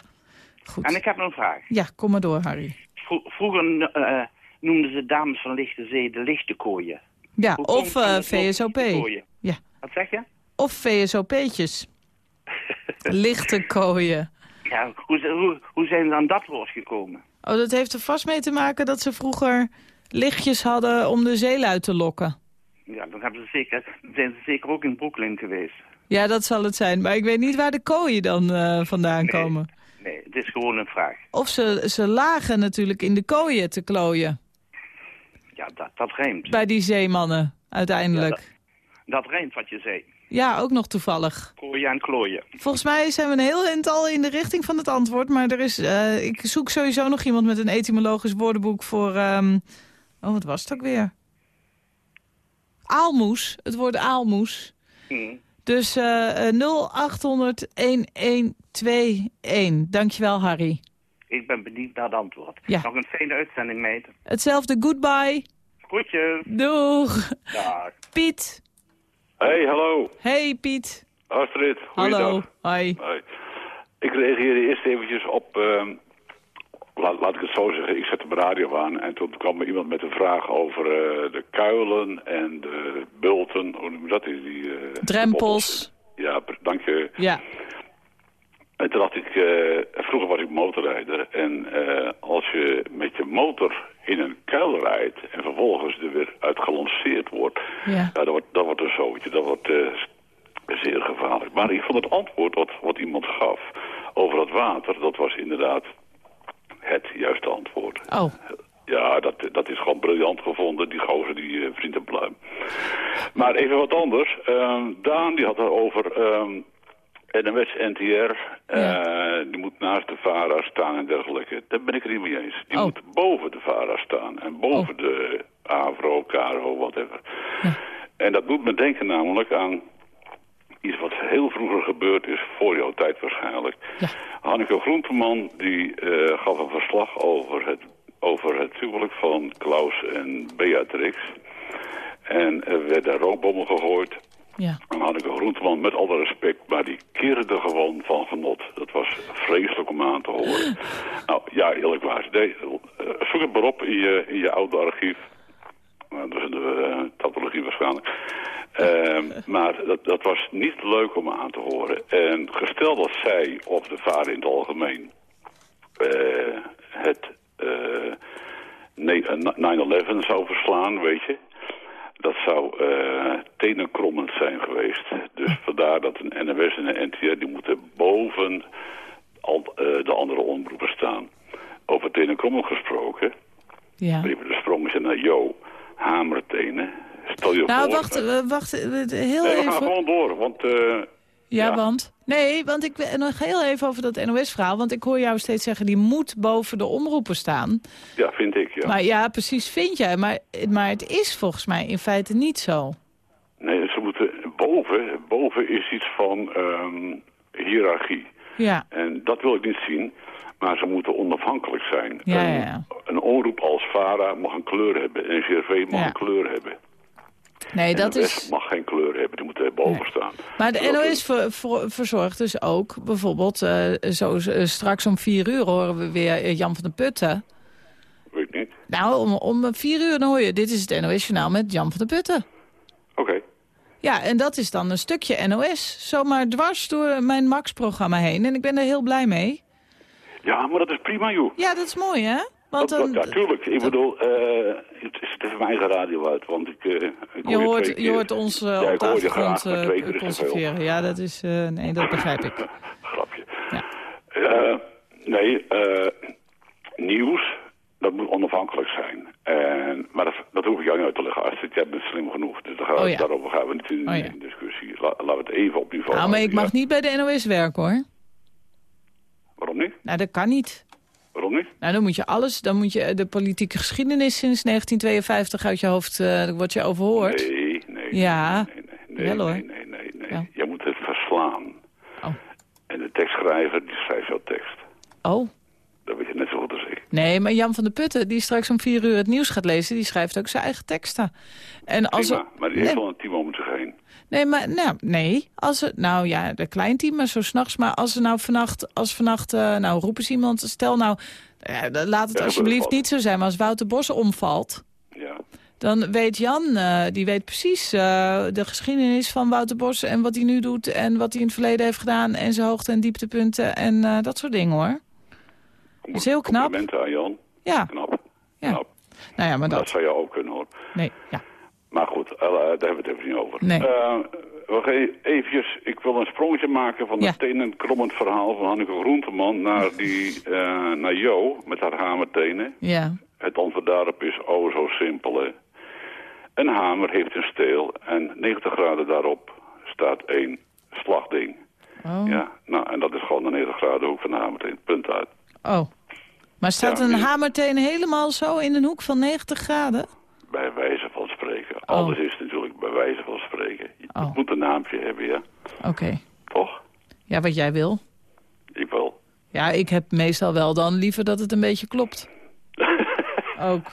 Goed. En ik heb nog een vraag. Ja, kom maar door, Harry. Vro- vroeger eh, noemden ze dames van Lichte Zee de lichte kooien. Ja, Hoe of komt eh, VSOP. Ja. Wat zeg je? Of VSOP'tjes. <laughs> Lichte kooien. Ja, hoe, hoe, hoe zijn ze aan dat woord gekomen? Oh, dat heeft er vast mee te maken dat ze vroeger lichtjes hadden om de zeelui te lokken. Ja, dan hebben ze zeker, zijn ze zeker ook in Brooklyn geweest. Ja, dat zal het zijn. Maar ik weet niet waar de kooien dan eh, vandaan komen. Nee, het is gewoon een vraag. Of ze, ze lagen natuurlijk in de kooien te klooien. Ja, dat, dat rijmt. Bij die zeemannen, uiteindelijk. Dat rijmt wat je zei. Ja, ook nog toevallig. Kooien en klooien. Volgens mij zijn we een heel eind in de richting van het antwoord. Maar er is, eh, ik zoek sowieso nog iemand met een etymologisch woordenboek voor... ehm, oh, wat was het ook weer? Aalmoes. Het woord aalmoes. Hm. Dus eh eh, 0800-1121. Dankjewel, Harry. Ik ben benieuwd naar het antwoord. Ja. Nog een fijne uitzending, meid. Hetzelfde, goodbye. Groetjes. Doeg. Dag. Piet. Hey, hallo. Hey, Piet. Astrid, Hallo. Hoi. Hoi. Ik reageerde eerst eventjes op, ehm, laat, laat ik het zo zeggen, ik zette mijn radio aan en toen kwam er iemand met een vraag over eh, de kuilen en de bulten, hoe noem je dat? Die, die, eh, Drempels. ja, dank je. Ja. En toen dacht ik, eh, vroeger was ik motorrijder en als je met je motor in een kuil rijdt en vervolgens er weer uit gelanceerd wordt, Ja. dat wordt, dat wordt een zootje, dat wordt zeer gevaarlijk. Maar ik vond het antwoord wat, wat iemand gaf over het water, dat was inderdaad het juiste antwoord. Oh. Ja, dat, dat is gewoon briljant gevonden, die gozer, die eh, vriend en pluim. Maar even wat anders. Ehm, Daan die had het over ehm NMS NTR. eh, die moet naast de VARA staan en dergelijke. Daar ben ik het niet mee eens. Die moet boven de VARA staan. En boven de AVRO, KRO, whatever. En dat doet me denken namelijk aan iets wat heel vroeger gebeurd is, voor jouw tijd waarschijnlijk. Hanneke Groenteman die eh, gaf een verslag over het, over het huwelijk van Klaus en Beatrix. En er werden rookbommen gegooid. Ja. En Hanneke Groenteman, met alle respect, maar die keerde gewoon van genot. Dat was vreselijk om aan te horen. <gasps> nou, ja, eerlijk waar. Nee, eh, zoek het maar op in je, in je oude archief. Nou, dat is de uh, waarschijnlijk. Ehm, maar dat, dat was niet leuk om aan te horen. En gesteld dat zij, of de vader in het algemeen, eh, het eh, nee, eh, 9-11 zou verslaan, weet je. Dat zou uh, tenenkrommend zijn geweest. Dus vandaar dat een NWS en een NTR... die moeten boven al, uh, de andere omroepen staan. Over tenenkrommend gesproken... Ja. Even de sprong naar Jo. Hamertenen. Stel je nou, voor... wacht, wacht heel nee, even. we gaan gewoon door, want... Uh, ja, ja, want... Nee, want ik nog heel even over dat NOS-verhaal. Want ik hoor jou steeds zeggen, die moet boven de omroepen staan. Ja, vind ik, ja. Maar ja, precies vind jij. Maar, maar het is volgens mij in feite niet zo. Nee, ze moeten boven. Boven is iets van um, hiërarchie. Ja. En dat wil ik niet zien. Maar ze moeten onafhankelijk zijn. Ja, een, ja, ja. een omroep als VARA mag een kleur hebben. En NCRV mag een kleur hebben. Nee, en dat de is... mag geen kleur hebben. Die moeten er boven staan. Maar de NOS ver- ver- verzorgt dus ook bijvoorbeeld... eh, zo eh, straks om vier uur horen we weer eh, Jan van der Putten. Weet niet. Nou, om, om vier uur dan hoor je... Dit is het NOS-journaal met Jan van der Putten. Oké. Ja, en dat is dan een stukje NOS. Zomaar dwars door mijn Max-programma heen. En ik ben er heel blij mee. Ja, maar dat is prima, joh. Ja, dat is mooi, hè? Want dan, ja, tuurlijk. Ik bedoel, eh het is even mijn eigen radio uit, want ik, eh ik hoor je, hoort, je hoort ons eh, Ja, op de achtergrond te conserveren. Ja, dat is... nee, dat begrijp ik. <laughs> Grapje. Eh, nee, nieuws, dat moet onafhankelijk zijn. En, maar dat, dat hoef ik jou niet uit te leggen, Astrid. Jij bent slim genoeg, dus daar gaan we- Oh ja. daarover gaan we niet in, Oh ja. in discussie. La- laten we het even op niveau Nou, maar ik mag niet bij de NOS werken, hoor. ja. Waarom niet? Nou, dat kan niet. Nou, dan moet je alles, dan moet je de politieke geschiedenis sinds 1952 uit je hoofd, eh dan word je overhoord. Nee, nee. Ja, Nee, wel hoor. nee, nee, nee. nee. Ja. Jij moet het verslaan. Oh. En de tekstschrijver, die schrijft jouw tekst. Oh, Dat weet je net zo goed als ik. nee, maar Jan van der Putten, die straks om vier uur het nieuws gaat lezen, die schrijft ook zijn eigen teksten. En als Prima, er, maar die heeft nee, wel een team om zich heen. nee, maar nou, nee, als er, nou ja, de klein team, maar zo s'nachts, maar als er nou vannacht, als vannacht, eh, nou roepen ze iemand, stel nou, eh, laat het alsjeblieft niet zo zijn, maar als Wouter Bos omvalt, Ja. Dan weet Jan, eh, die weet precies eh, de geschiedenis van Wouter Bos... en wat hij nu doet en wat hij in het verleden heeft gedaan... en zijn hoogte- en dieptepunten en eh, dat soort dingen, hoor. Dat is heel knap. Complimenten aan Jan. Ja. Knap. Ja. Knap. Nou ja, maar Dat dat... zou je ook kunnen hoor. Nee, ja. Maar goed, eh, daar hebben we het even niet over. Nee. Eh, we gaan eventjes, ik wil een sprongetje maken van Ja. het tenen krommend verhaal van Hanneke Groenteman naar, die, eh, naar Jo met haar hamertenen. Ja. Het antwoord daarop is oh zo simpel hè. Een hamer heeft een steel en 90 graden daarop staat één slagding. Oh. Ja, nou en dat is gewoon de 90 graden hoek van de hamerteen, punt uit. oh. Maar staat Ja, een hamerteen helemaal zo in een hoek van 90 graden? Bij wijze Oh. Alles is natuurlijk bij wijze van spreken. Het moet een naampje hebben, ja. Oké. Toch? Ja, wat jij wil. Ik wel. Ja, ik heb meestal wel dan liever dat het een beetje klopt. <laughs> Ook.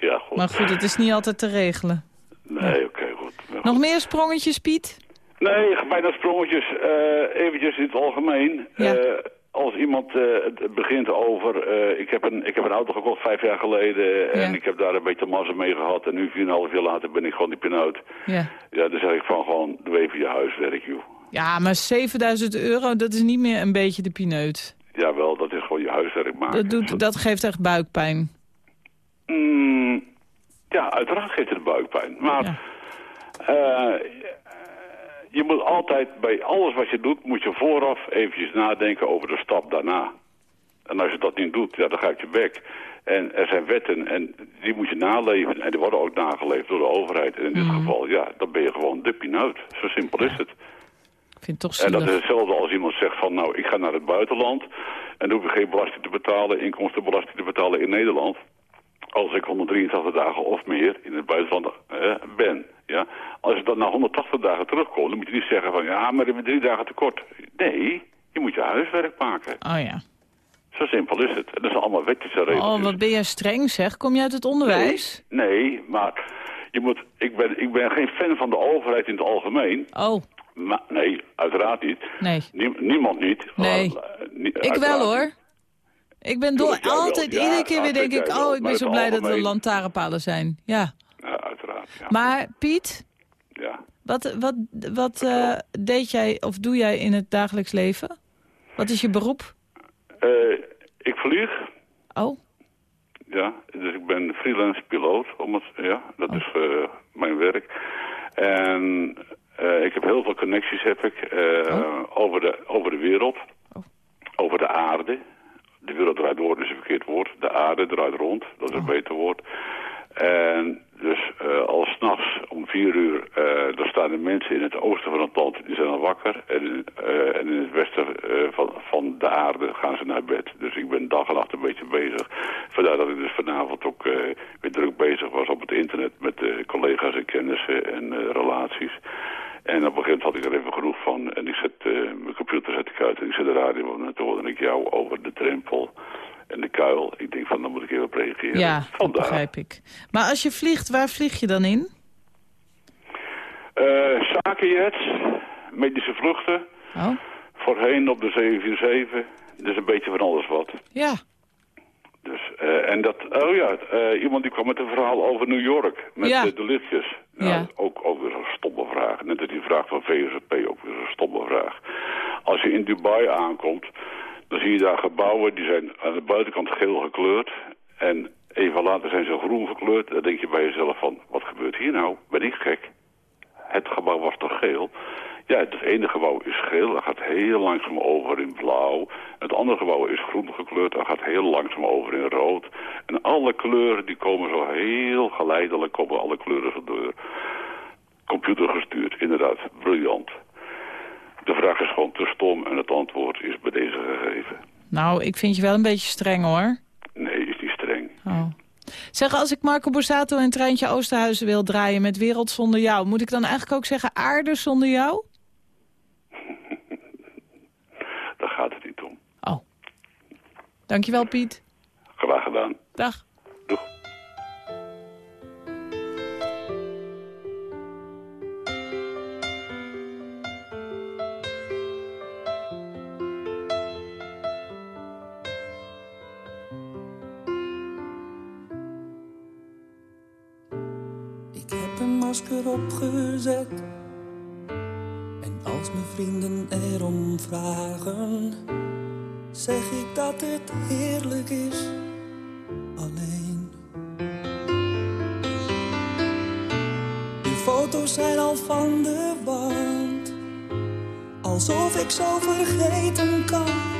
Ja, goed. Maar goed, het is niet altijd te regelen. Nee, oké, goed. Nog meer sprongetjes, Piet? Nee, bijna sprongetjes. Eh eventjes in het algemeen. Ja. Eh, als iemand eh, het begint over... eh, ik, heb een, ik heb een auto gekocht vijf jaar geleden... en Ja. ik heb daar een beetje massa mee gehad... en nu, 4,5 jaar later, ben ik gewoon die pinuit. Ja. Ja, dan zeg ik van gewoon, doe even je huiswerk, joh. Ja, maar 7000 euro, dat is niet meer een beetje de pineut. Jawel, dat is gewoon je huiswerk maken. Dat, doet, dat geeft echt buikpijn. Mm, ja, uiteraard geeft het buikpijn. Maar eh, je moet altijd, bij alles wat je doet, moet je vooraf eventjes nadenken over de stap daarna. En als je dat niet doet, ja, dan ga ik je bek. En er zijn wetten en die moet je naleven. En die worden ook nageleefd door de overheid. En in dit geval, ja, dan ben je gewoon de pineut. Zo simpel is het. Ik vind het toch En dat zielig. is hetzelfde als iemand zegt van, nou, ik ga naar het buitenland... en dan hoef ik geen belasting te betalen, inkomstenbelasting te betalen in Nederland... als ik 183 dagen of meer in het buitenland eh, ben. Ja? Als ik dan na 180 dagen terugkom, dan moet je niet zeggen van... ja, maar ik ben drie dagen tekort. Nee, je moet je huiswerk maken. Oh ja. Zo simpel is het. En dat zijn allemaal wettische regels. Oh, wat ben jij streng zeg. Kom je uit het onderwijs? Nee, maar je moet, ik, ben, ik ben geen fan van de overheid in het algemeen. Oh, Maar, nee, uiteraard niet. nee. Nie- niemand niet. Nee. Eh, Ik wel hoor. Ik ben door, altijd, Ja, iedere keer weer denk ik... oh, ik ben zo blij dat er lantaarnpalen zijn. Ja. Ja, uiteraard. Ja. Maar Piet, ja. wat, wat, wat eh, deed jij of doe jij in het dagelijks leven? Wat is je beroep? Eh, ik vlieg. Oh, Ja, dus ik ben freelance piloot. Om het, ja, dat Oh. is eh, mijn werk. En ik heb heel veel connecties heb ik, Oh. over, de, over de wereld. Over de aarde. De wereld draait door, dat is een verkeerd woord. De aarde draait rond, dat is een beter woord. En dus eh al s'nachts om vier uur, eh dan staan de mensen in het oosten van het land, die zijn al wakker. En, eh, en in het westen van, van de aarde gaan ze naar bed. Dus ik ben dag en nacht een beetje bezig. Vandaar dat ik dus vanavond ook weer druk bezig was op het internet met collega's en kennissen en relaties. En op een gegeven moment had ik er even genoeg van. En ik zet mijn computer zet ik uit en ik zet de radio op. En toen hoorde ik jou over de drempel en de kuil. Ik denk van, dan moet ik even op reageren. Ja, dat Vandaar. begrijp ik. Maar als je vliegt, waar vlieg je dan in? Zakenjets, medische vluchten. Oh. Voorheen op de 747. Dus een beetje van alles wat. Ja. Dus, eh, en dat, oh ja, eh, iemand die kwam met een verhaal over New York. Met Ja. de, de liftjes. Nou, Ja. ook, ook weer zo'n stomme vraag. Net als die vraag van VSP ook weer zo'n stomme vraag. Als je in Dubai aankomt, dan zie je daar gebouwen die zijn aan de buitenkant geel gekleurd. En even later zijn ze groen gekleurd. Dan denk je bij jezelf van, wat gebeurt hier nou? Ben ik gek? Het gebouw was toch geel? Ja, het ene gebouw is geel, dat gaat heel langzaam over in blauw. Het andere gebouw is groen gekleurd, dat gaat heel langzaam over in rood. En alle kleuren die komen zo heel geleidelijk, komen alle kleuren door. Computer gestuurd, inderdaad, briljant. De vraag is gewoon te stom en het antwoord is bij deze gegeven. Nou, ik vind je wel een beetje streng hoor. Nee, is niet streng. Oh. Zeg, als ik Marco Borsato en Treintje Oosterhuizen wil draaien met Wereld zonder jou... moet ik dan eigenlijk ook zeggen aarde zonder jou? <laughs> Daar gaat het niet om. Dankjewel, Piet. Graag gedaan. Dag. En als mijn vrienden erom vragen, zeg ik dat het heerlijk is. Alleen. De foto's zijn al van de wand. Alsof ik zo vergeten kan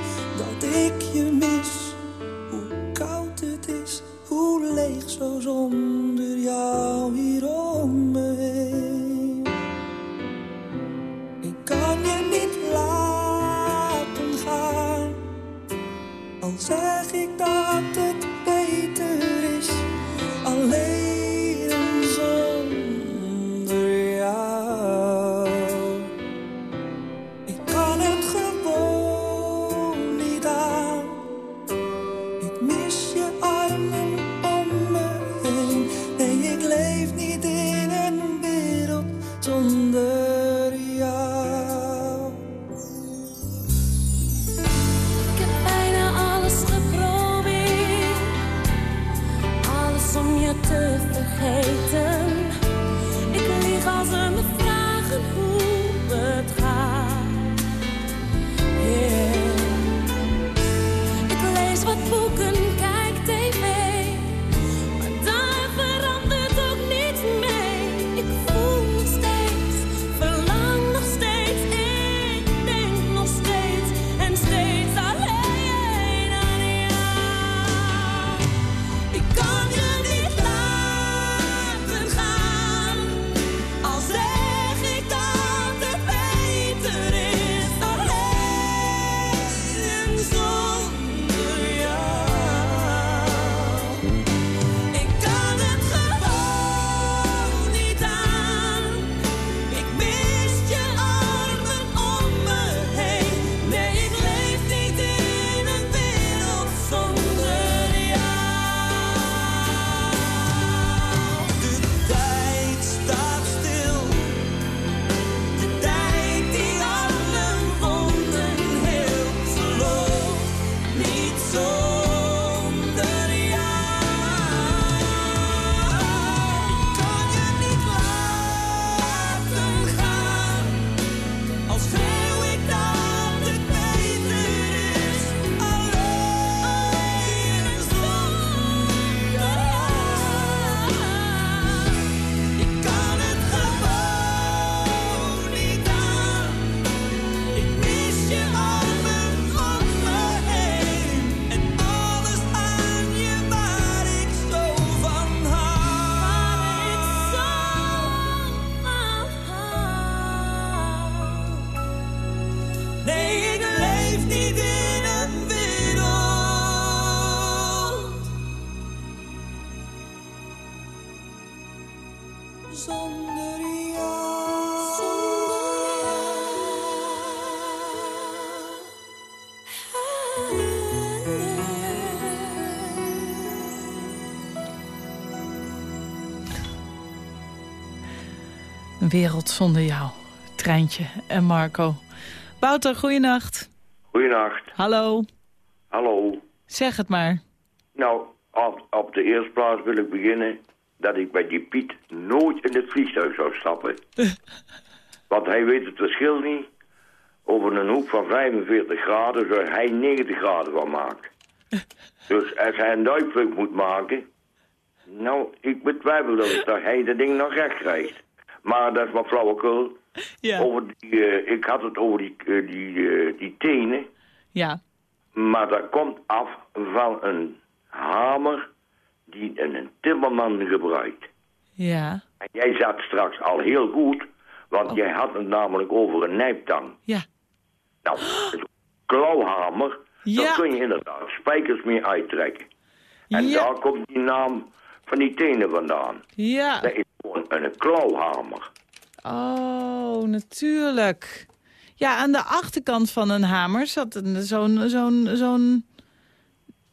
Een wereld zonder jou, Treintje en Marco. Wouter, goeienacht. Goeienacht. Hallo. Hallo. Zeg het maar. Nou, op, op de eerste plaats wil ik beginnen dat ik bij die Piet nooit in het vliegtuig zou stappen. <laughs> Want hij weet het verschil niet. Over een hoek van 45 graden zou hij 90 graden van maken. <laughs> Dus als hij een duikvlucht moet maken... Nou, ik betwijfel dat, dat hij dat ding nog recht krijgt. Maar dat is maar flauwekul. Ja. Over die, eh, ik had het over die, eh, die, eh, die tenen. Ja. Maar dat komt af van een hamer die een timmerman gebruikt. Ja. En jij zat straks al heel goed, want jij had het namelijk over een nijptang. Ja. Nou, een klauwhamer, Ja. daar kun je inderdaad spijkers mee uittrekken. En Ja. daar komt die naam van die tenen vandaan. Ja. Dat is gewoon een klauwhamer. Oh, natuurlijk. Ja, aan de achterkant van een hamer zat een- zo'n zo'n zo'n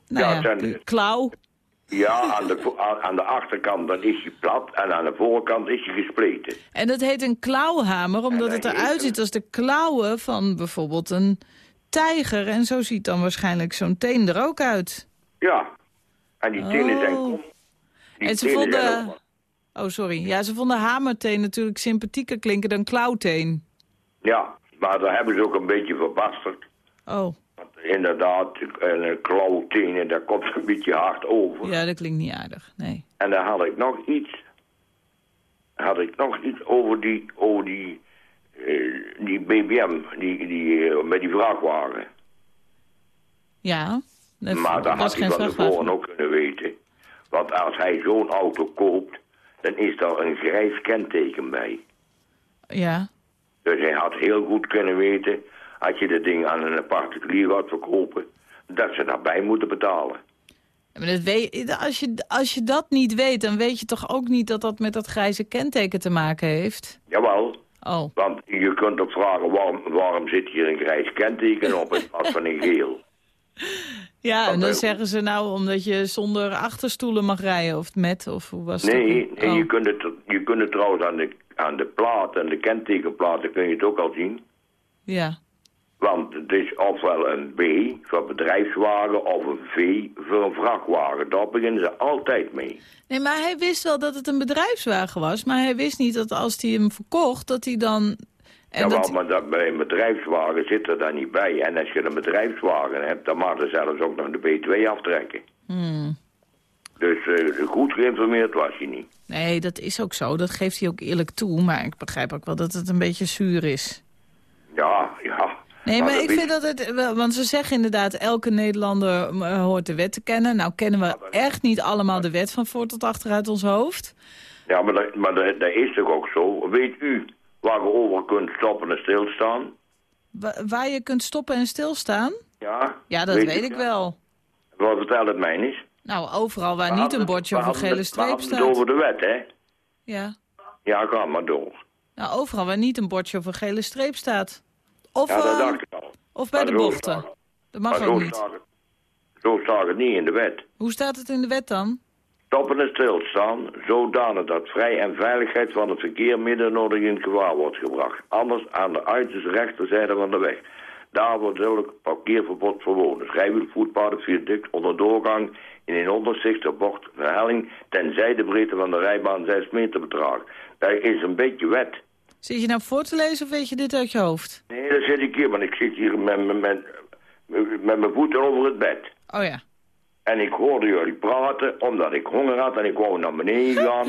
nou Ja, ja, het zijn- klauw. Ja, aan de, aan de achterkant dan is hij plat en aan de voorkant is hij gespleten. En dat heet een klauwhamer omdat het eruit ziet als de klauwen van bijvoorbeeld een tijger. En zo ziet dan waarschijnlijk zo'n teen er ook uit. Ja, en die tenen zijn Oh. kom. Die En ze zijn vonden... Oh, sorry. Ja, ze vonden hamerteen natuurlijk sympathieker klinken dan klauwteen. Ja, maar daar hebben ze ook een beetje verbasterd. Oh, Inderdaad, een klauwtenen, daar komt een beetje hard over. ja, dat klinkt niet aardig. Nee. En dan had ik nog iets. Had ik nog iets over die, over die, eh, die BBM, die, die, eh, met die vrachtwagen. Ja, dat, maar dat had hij geen van tevoren ook kunnen weten. Want als hij zo'n auto koopt, dan is daar een grijs kenteken bij. Ja, Dus hij had heel goed kunnen weten, als je dat ding aan een particulier gaat verkopen, dat ze daarbij moeten betalen. maar dat weet, als, je, als je dat niet weet, dan weet je toch ook niet dat dat met dat grijze kenteken te maken heeft? Jawel. Oh. Want je kunt ook vragen, waarom, waarom zit hier een grijs kenteken op in plaats van een geel? <laughs> Ja, en dan ook. zeggen ze nou omdat je zonder achterstoelen mag rijden of met, of hoe was het? Nee, ook? nee Oh. je, kunt het, je kunt het trouwens aan de, aan de plaat en de kentekenplaten kun je het ook al zien. Ja, Want het is ofwel een B voor bedrijfswagen of een V voor een vrachtwagen. Daar beginnen ze altijd mee. nee, maar hij wist wel dat het een bedrijfswagen was, maar hij wist niet dat als hij hem verkocht, dat hij dan... En dat, maar dat, bij een bedrijfswagen zit er daar niet bij. En als je een bedrijfswagen hebt, dan mag er zelfs ook nog de B2 aftrekken. Hmm. Dus eh, goed geïnformeerd was je niet. Nee, dat is ook zo. Dat geeft hij ook eerlijk toe. Maar ik begrijp ook wel dat het een beetje zuur is. Ja, ja. Nee, maar ik is- vind dat het... Want ze zeggen inderdaad, elke Nederlander eh, hoort de wet te kennen. Nou kennen we echt niet allemaal de wet van voor tot achter uit ons hoofd. Ja, maar, dat, maar dat, dat is toch ook zo? Weet u waar je over kunt stoppen en stilstaan? Wa- waar je kunt stoppen en stilstaan? Ja? Ja, dat weet, ik wel. Wat vertel het mij eens? Nou, overal waar We niet een bordje we of een gele we streep staat. over de wet, hè? Ja. Ja, ga maar door. Nou, overal waar niet een bordje of een gele streep staat. Of, ja, dat eh, dacht ik al. of bij Maar de bochten. staat- Dat mag ook zo niet. Staat zo staat het niet in de wet. Hoe staat het in de wet dan? Stoppen en stilstaan, zodanig dat vrij en veiligheid van het verkeer midden nodig in gevaar wordt gebracht. Anders aan de uiterste rechterzijde van de weg. Daar wordt duidelijk parkeerverbod verboden. Rijwielvoetpaden, viaduct, onder doorgang in een onderzichte bocht, een helling, tenzij de breedte van de rijbaan 6 meter bedraagt. Dat is een beetje wet. Zit je nou voor te lezen of weet je dit uit je hoofd? Nee, dat zit ik hier, want ik zit hier met, met, met, met mijn voeten over het bed. Oh ja. En ik hoorde jullie praten, omdat ik honger had en ik wou naar beneden <laughs> gaan.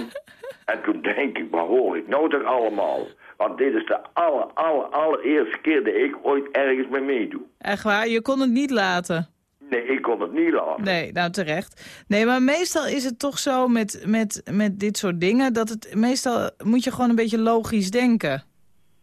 en toen denk ik, waar hoor ik nou toch allemaal? Want dit is de aller, aller, allereerste keer dat ik ooit ergens mee meedoe. Echt waar? Je kon het niet laten. Nee, ik kon het niet laten. Nee, nou terecht. Nee, maar meestal is het toch zo met, met, met dit soort dingen... dat het meestal moet je gewoon een beetje logisch denken.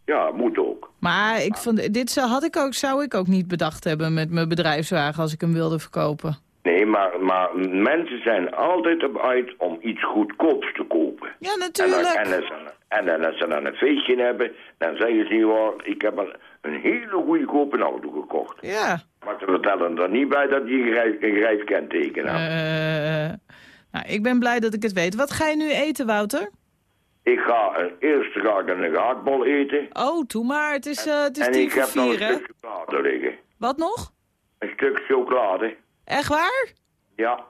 Ja, moet ook. Maar ik vond, dit zou, had ik ook, zou ik ook niet bedacht hebben met mijn bedrijfswagen... als ik hem wilde verkopen. Nee, maar, maar mensen zijn altijd op uit om iets goedkoops te kopen. Ja, En, natuurlijk. dan, en, als, ze- en dan als ze dan een feestje hebben, dan zeggen ze niet ik heb een, een hele goedkope auto gekocht. Ja. Maar ze vertellen er niet bij dat die een een grijs kenteken had. Eh, nou, ik ben blij dat ik het weet. Wat ga je nu eten, Wouter? Ik ga, eh, eerst ga ik een gehaktbal eten. Oh, doe maar. Het is, eh, het is en tien ik heb nog een stuk chocolade liggen. Wat nog? Een stuk chocolade. Echt waar? Ja.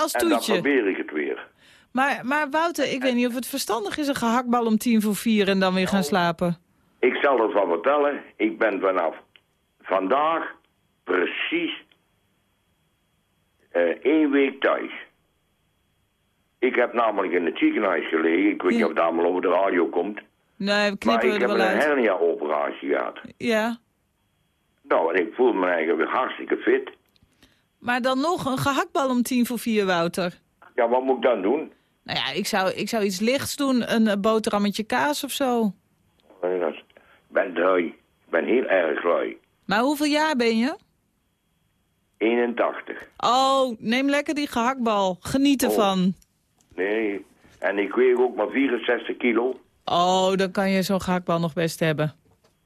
Als En dan toetje. probeer ik het weer. Maar, maar Wouter, ik weet niet of het verstandig is een gehaktbal om tien voor vier en dan weer gaan slapen. Ik zal het wel vertellen. Ik ben vanaf vandaag precies eh, één week thuis. Ik heb namelijk in het ziekenhuis gelegen. Ik weet niet of het allemaal over de radio komt. Nee, we Maar knippen ik er heb een hernia-operatie gehad. Ja. Nou, en ik voel me eigenlijk weer hartstikke fit. Maar dan nog een gehaktbal om tien voor vier, Wouter. Ja, wat moet ik dan doen? Nou ja, ik zou, ik zou iets lichts doen. Een boterhammetje kaas of zo. Is- Ik ben lui. Ik ben heel erg lui. Maar hoeveel jaar ben je? 81. Oh, neem lekker die gehaktbal. Geniet Oh. ervan. Nee. En ik weeg ook maar 64 kilo. Oh, dan kan je zo'n gehaktbal nog best hebben.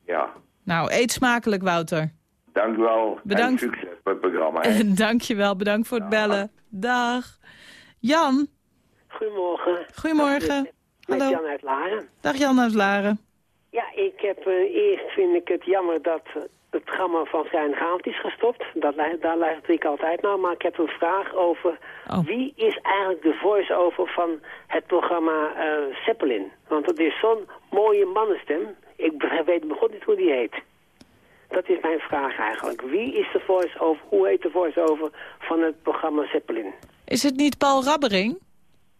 Ja. Nou, eet smakelijk, Wouter. Dank u wel. Bedankt. En succes met het programma. <laughs> Dank je wel, bedankt voor het bellen. Dag. Jan. Goedemorgen. Goedemorgen. Met Hallo. Jan uit Laren. Dag Jan uit Laren. Ja, ik heb eh, eerst vind ik het jammer dat het programma van vrijdagavond is gestopt. Dat, daar luister ik altijd naar. Maar ik heb een vraag over wie is eigenlijk de voice-over van het programma eh Zeppelin? Want het is zo'n mooie mannenstem. Ik weet begon niet hoe die heet. Dat is mijn vraag eigenlijk. Wie is de voice-over, hoe heet de voice-over van het programma Zeppelin? Is het niet Paul Rabbering?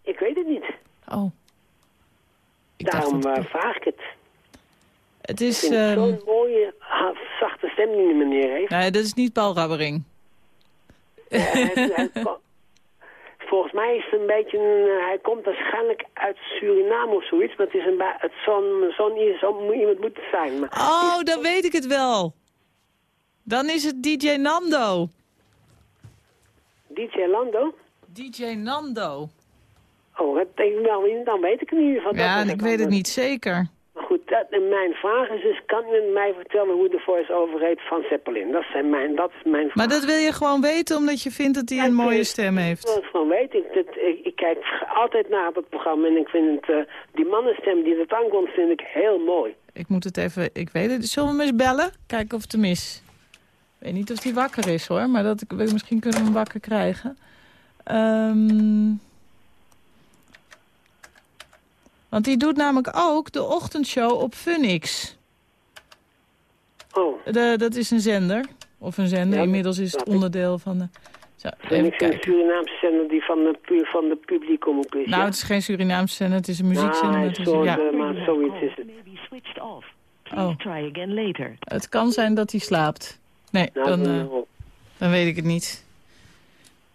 Ik weet het niet. Oh. Daarom eh, vraag ik het. Het Ik is... vind ehm, zo'n mooie, zachte stem die die meneer heeft. Nee, dat is niet Paul Rabbering. Hij- hij ko- Volgens mij is het een beetje een, eh, hij komt waarschijnlijk uit Suriname of zoiets, maar het is een, zo'n, zo'n, iemand moet het zijn. Maar Oh, dan weet ik het wel. Dan is het DJ Nando. DJ Lando? DJ Nando. Oh, dat denk ik wel, dan weet ik ieder geval. dat Ja, en ik weet het niet zeker. Maar goed, dat, en mijn vraag is dus, kan u mij vertellen hoe de voice-over heet van Zeppelin? Dat, zijn mijn, dat is mijn vraag. Maar dat wil je gewoon weten omdat je vindt dat hij een mooie stem heeft. Ik wil het gewoon weten. Ik, dat- ik, ik kijk altijd naar het programma en ik vind het, eh, die mannenstem die dat aankomt, vind ik heel mooi. Ik moet het even... Ik weet het. Zullen we hem eens bellen? Kijken of het hem is. Ik weet niet of hij wakker is hoor, maar dat, ik- misschien kunnen we hem wakker krijgen. Ehm, want die doet namelijk ook de ochtendshow op Funix. Oh. De, dat is een zender. Of een zender. Ja, Inmiddels is het onderdeel van de... Zo, vind een. Surinaamse zender die van de, van de publiek omroep is. Nou, ja. het is geen Surinaamse zender, het is een muziekzender. Nou, het is- zo, ja. eh, maar zoiets is het. Oh. Het kan zijn dat hij slaapt. Nee, Nou, dan, eh, dan weet ik het niet.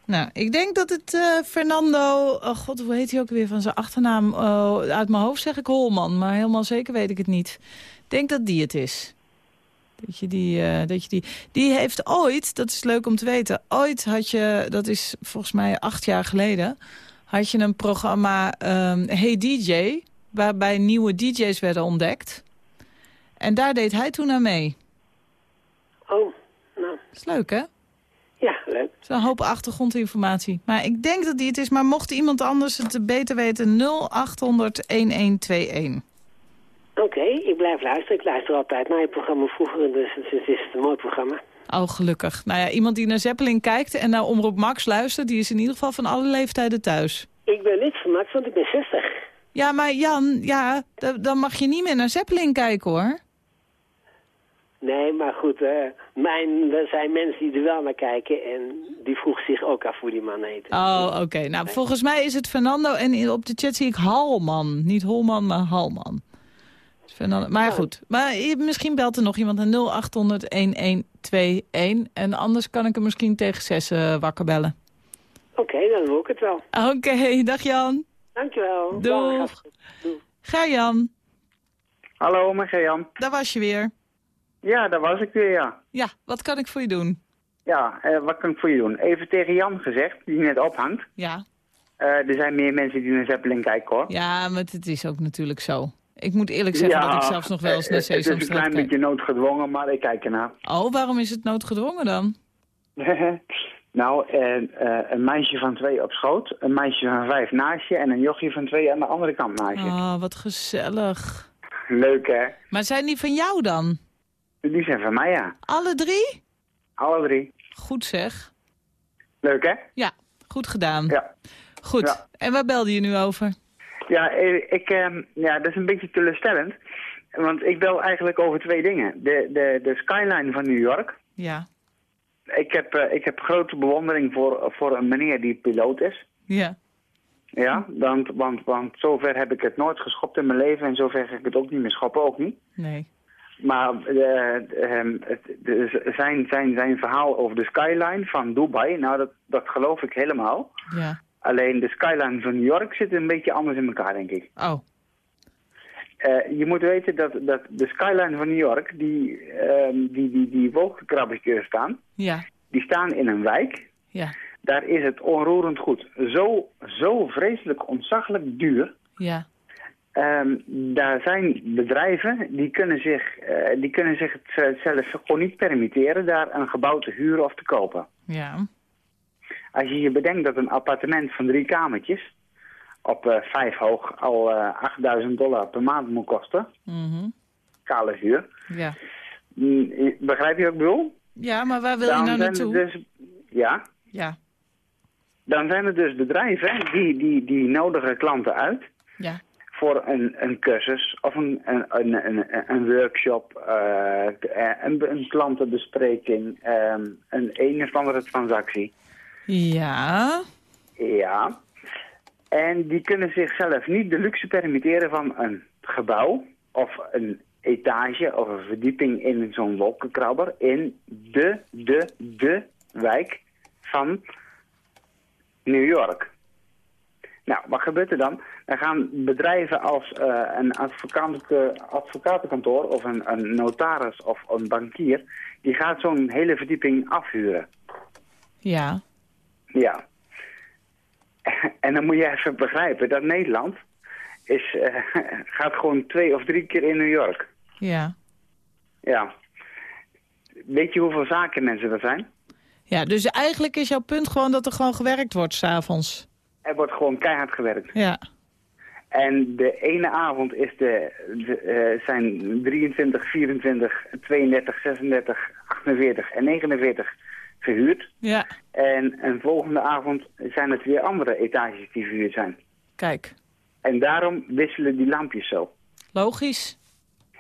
Nou, ik denk dat het eh, Fernando... Oh god, hoe heet hij ook weer van zijn achternaam? Oh, uit mijn hoofd zeg ik Holman, maar helemaal zeker weet ik het niet. Ik denk dat die het is. Dat je die, eh, dat je die, die heeft ooit, dat is leuk om te weten... ooit had je, dat is volgens mij acht jaar geleden... had je een programma ehm, Hey DJ... waarbij nieuwe DJ's werden ontdekt. En daar deed hij toen aan mee. Oh, nou. is leuk, hè? Ja, leuk. Zo'n hoop achtergrondinformatie. Maar ik denk dat die het is. Maar mocht iemand anders het beter weten, 0800-1121. Oké, ik blijf luisteren. Ik luister altijd naar je programma vroeger, dus het is, het is een mooi programma. Oh, gelukkig. Nou ja, iemand die naar Zeppelin kijkt en naar Omroep Max luistert... die is in ieder geval van alle leeftijden thuis. Ik ben lid van Max, want ik ben 60. Ja, maar Jan, ja, da- dan mag je niet meer naar Zeppelin kijken, hoor. Nee, maar goed, eh, mijn, er zijn mensen die er wel naar kijken en die vroegen zich ook af hoe die man heet. Oh, oké. Nou, volgens mij is het Fernando en op de chat zie ik Halman. Niet Holman, maar Halman. Fernando, maar goed, maar misschien belt er nog iemand naar 0800-1121. En anders kan ik hem misschien tegen zes eh, wakker bellen. Oké, dan doe ik het wel. Oké, dag Jan. Dankjewel. Doeg. Gerjan. Hallo, mijn Jan. Daar was je weer. Ja, daar was ik weer, ja. Ja, wat kan ik voor je doen? Ja, eh, wat kan ik voor je doen? Even tegen Jan gezegd, die net ophangt. Ja. Eh, er zijn meer mensen die naar Zeppelin kijken, hoor. Ja, maar het is ook natuurlijk zo. Ik moet eerlijk zeggen dat ik zelfs nog wel eens naar eh, Het is een klein kijk. beetje noodgedwongen, maar ik kijk ernaar. Oh, waarom is het noodgedwongen dan? <laughs> Nou, eh, eh, een meisje van twee op schoot, een meisje van vijf naast je en een jochie van twee aan de andere kant naast je. Oh, wat gezellig. Leuk, hè? Maar zijn die van jou dan? Die zijn van mij, ja. Alle drie? Alle drie. Goed zeg. Leuk, hè? Ja, goed gedaan. Ja. Goed. Ja. En waar belde je nu over? Ja, eh, ik, ehm, ja, dat is een beetje teleurstellend. Want ik bel eigenlijk over twee dingen. De, de, de skyline van New York. Ja. Ik heb, eh, ik heb grote bewondering voor, voor een meneer die piloot is. Ja. Ja, want, want, want zover heb ik het nooit geschopt in mijn leven en zover ga ik het ook niet meer schoppen, ook niet. Nee. Maar eh, ehm, zijn, zijn, zijn verhaal over de skyline van Dubai, nou dat, dat geloof ik helemaal. Ja. Alleen de skyline van New York zit een beetje anders in elkaar, denk ik. Oh. Eh, je moet weten dat, dat de skyline van New York, die, ehm, die, die, die er staan, Ja. die staan in een wijk. Ja. Daar is het onroerend goed. Zo, zo vreselijk ontzaglijk duur. Ja. Ehm, daar zijn bedrijven die kunnen, zich, eh, die kunnen zich het eh, zelf gewoon niet permitteren daar een gebouw te huren of te kopen. Ja. Als je je bedenkt dat een appartement van drie kamertjes op eh, vijf hoog al eh 8000 dollar per maand moet kosten, Mhm. kale huur. Ja. Mm, Begrijp je wat ik bedoel? Ja, maar waar wil je Dan nou zijn er naartoe? Dus, ja, Ja. dan zijn er dus bedrijven die, die, die nodigen klanten uit Ja. Voor een, een cursus of een, een, een, een, een workshop, eh, een, een klantenbespreking, ehm, een een of andere transactie. Ja. Ja. En die kunnen zichzelf niet de luxe permitteren van een gebouw of een etage of een verdieping in zo'n wolkenkrabber in de, de, de wijk van New York. Nou, wat gebeurt er dan? Dan gaan bedrijven als eh, een advocaten, advocatenkantoor of een, een notaris of een bankier, die gaat zo'n hele verdieping afhuren. Ja. Ja. <laughs> En dan moet je even begrijpen dat Nederland is, eh, gaat gewoon twee of drie keer in New York. Ja. Ja. Weet je hoeveel zakenmensen er zijn? Ja, dus eigenlijk is jouw punt gewoon dat er gewoon gewerkt wordt s'avonds. Er wordt gewoon keihard gewerkt. Ja. En de ene avond is de, de, eh, zijn 23, 24, 32, 36, 48 en 49 verhuurd. Ja. En een volgende avond zijn het weer andere etages die verhuurd zijn. Kijk. En daarom wisselen die lampjes zo. Logisch.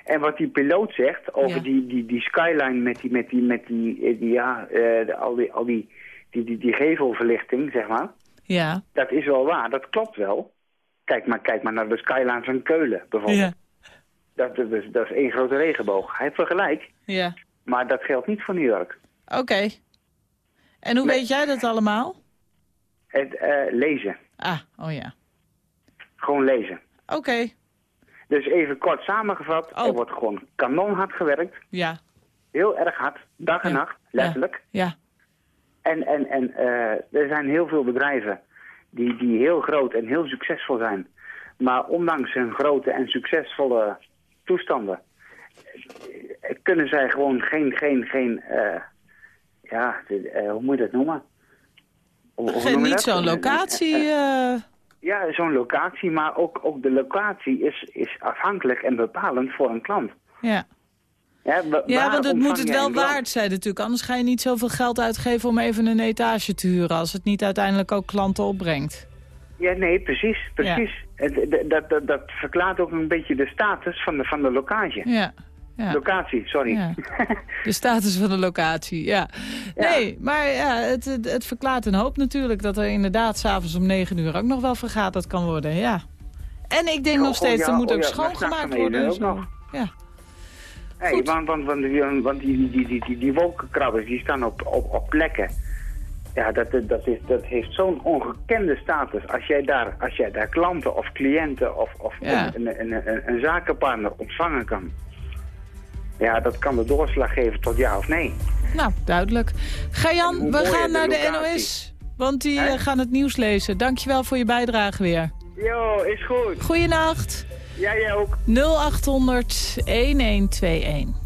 En wat die piloot zegt over Ja. die, die, die skyline met die, met die, met die, eh, die ja, eh, de- al die, al die, die, die, die gevelverlichting, zeg maar. Ja. Dat is wel waar, dat klopt wel. Kijk maar, kijk maar naar de skyline van Keulen, bijvoorbeeld. Ja. Dat, dat, is, dat is één grote regenboog. Hij heeft wel gelijk, Ja. maar dat geldt niet voor New York. Oké. En hoe weet jij dat allemaal? Het, eh, lezen. Ah, oh ja. Gewoon lezen. Oké. Dus even kort samengevat, Oh. er wordt gewoon kanonhard gewerkt. Ja. Heel erg hard, dag en nacht, letterlijk. Ja. En, en, en eh, er zijn heel veel bedrijven die, die heel groot en heel succesvol zijn. Maar ondanks hun grote en succesvolle toestanden... eh, kunnen zij gewoon geen... geen, geen eh, ja, eh, hoe moet je dat noemen? Hoe- hoe Geen, noem je niet zo'n locatie. Ja, zo'n locatie, maar ook, ook de locatie is, is afhankelijk en bepalend voor een klant. ja. Ja, want het moet het wel waard zijn natuurlijk. Anders ga je niet zoveel geld uitgeven om even een etage te huren... als het niet uiteindelijk ook klanten opbrengt. Ja, nee, precies, precies. D- Dat, dat, dat verklaart ook een beetje de status van de, van de locatie. Ja. ja. Locatie, sorry. Ja. <laughs> De status van de locatie, ja. Nee, maar ja, het, het, het verklaart een hoop natuurlijk... dat er inderdaad s'avonds om negen uur ook nog wel vergaderd kan worden, ja. En ik denk Oh, nog steeds, oh er moet oh ook schoongemaakt worden. en ook nog. Ja. Nee, want, want, want, die, want die, die, die, die, die wolkenkrabbers die staan op, op, op plekken. Ja, dat, dat, is, dat heeft zo'n ongekende status. Als jij daar, als jij daar klanten of cliënten of, of Ja. een, een, een, een, zakenpartner ontvangen kan. Ja, dat kan de doorslag geven tot ja of nee. Nou, duidelijk. Gajan, we gaan naar de. NOS. Want die eh, gaan het nieuws lezen. Dankjewel voor je bijdrage weer. Jo, is goed. Goeienacht. Jij ook. 0800 1121.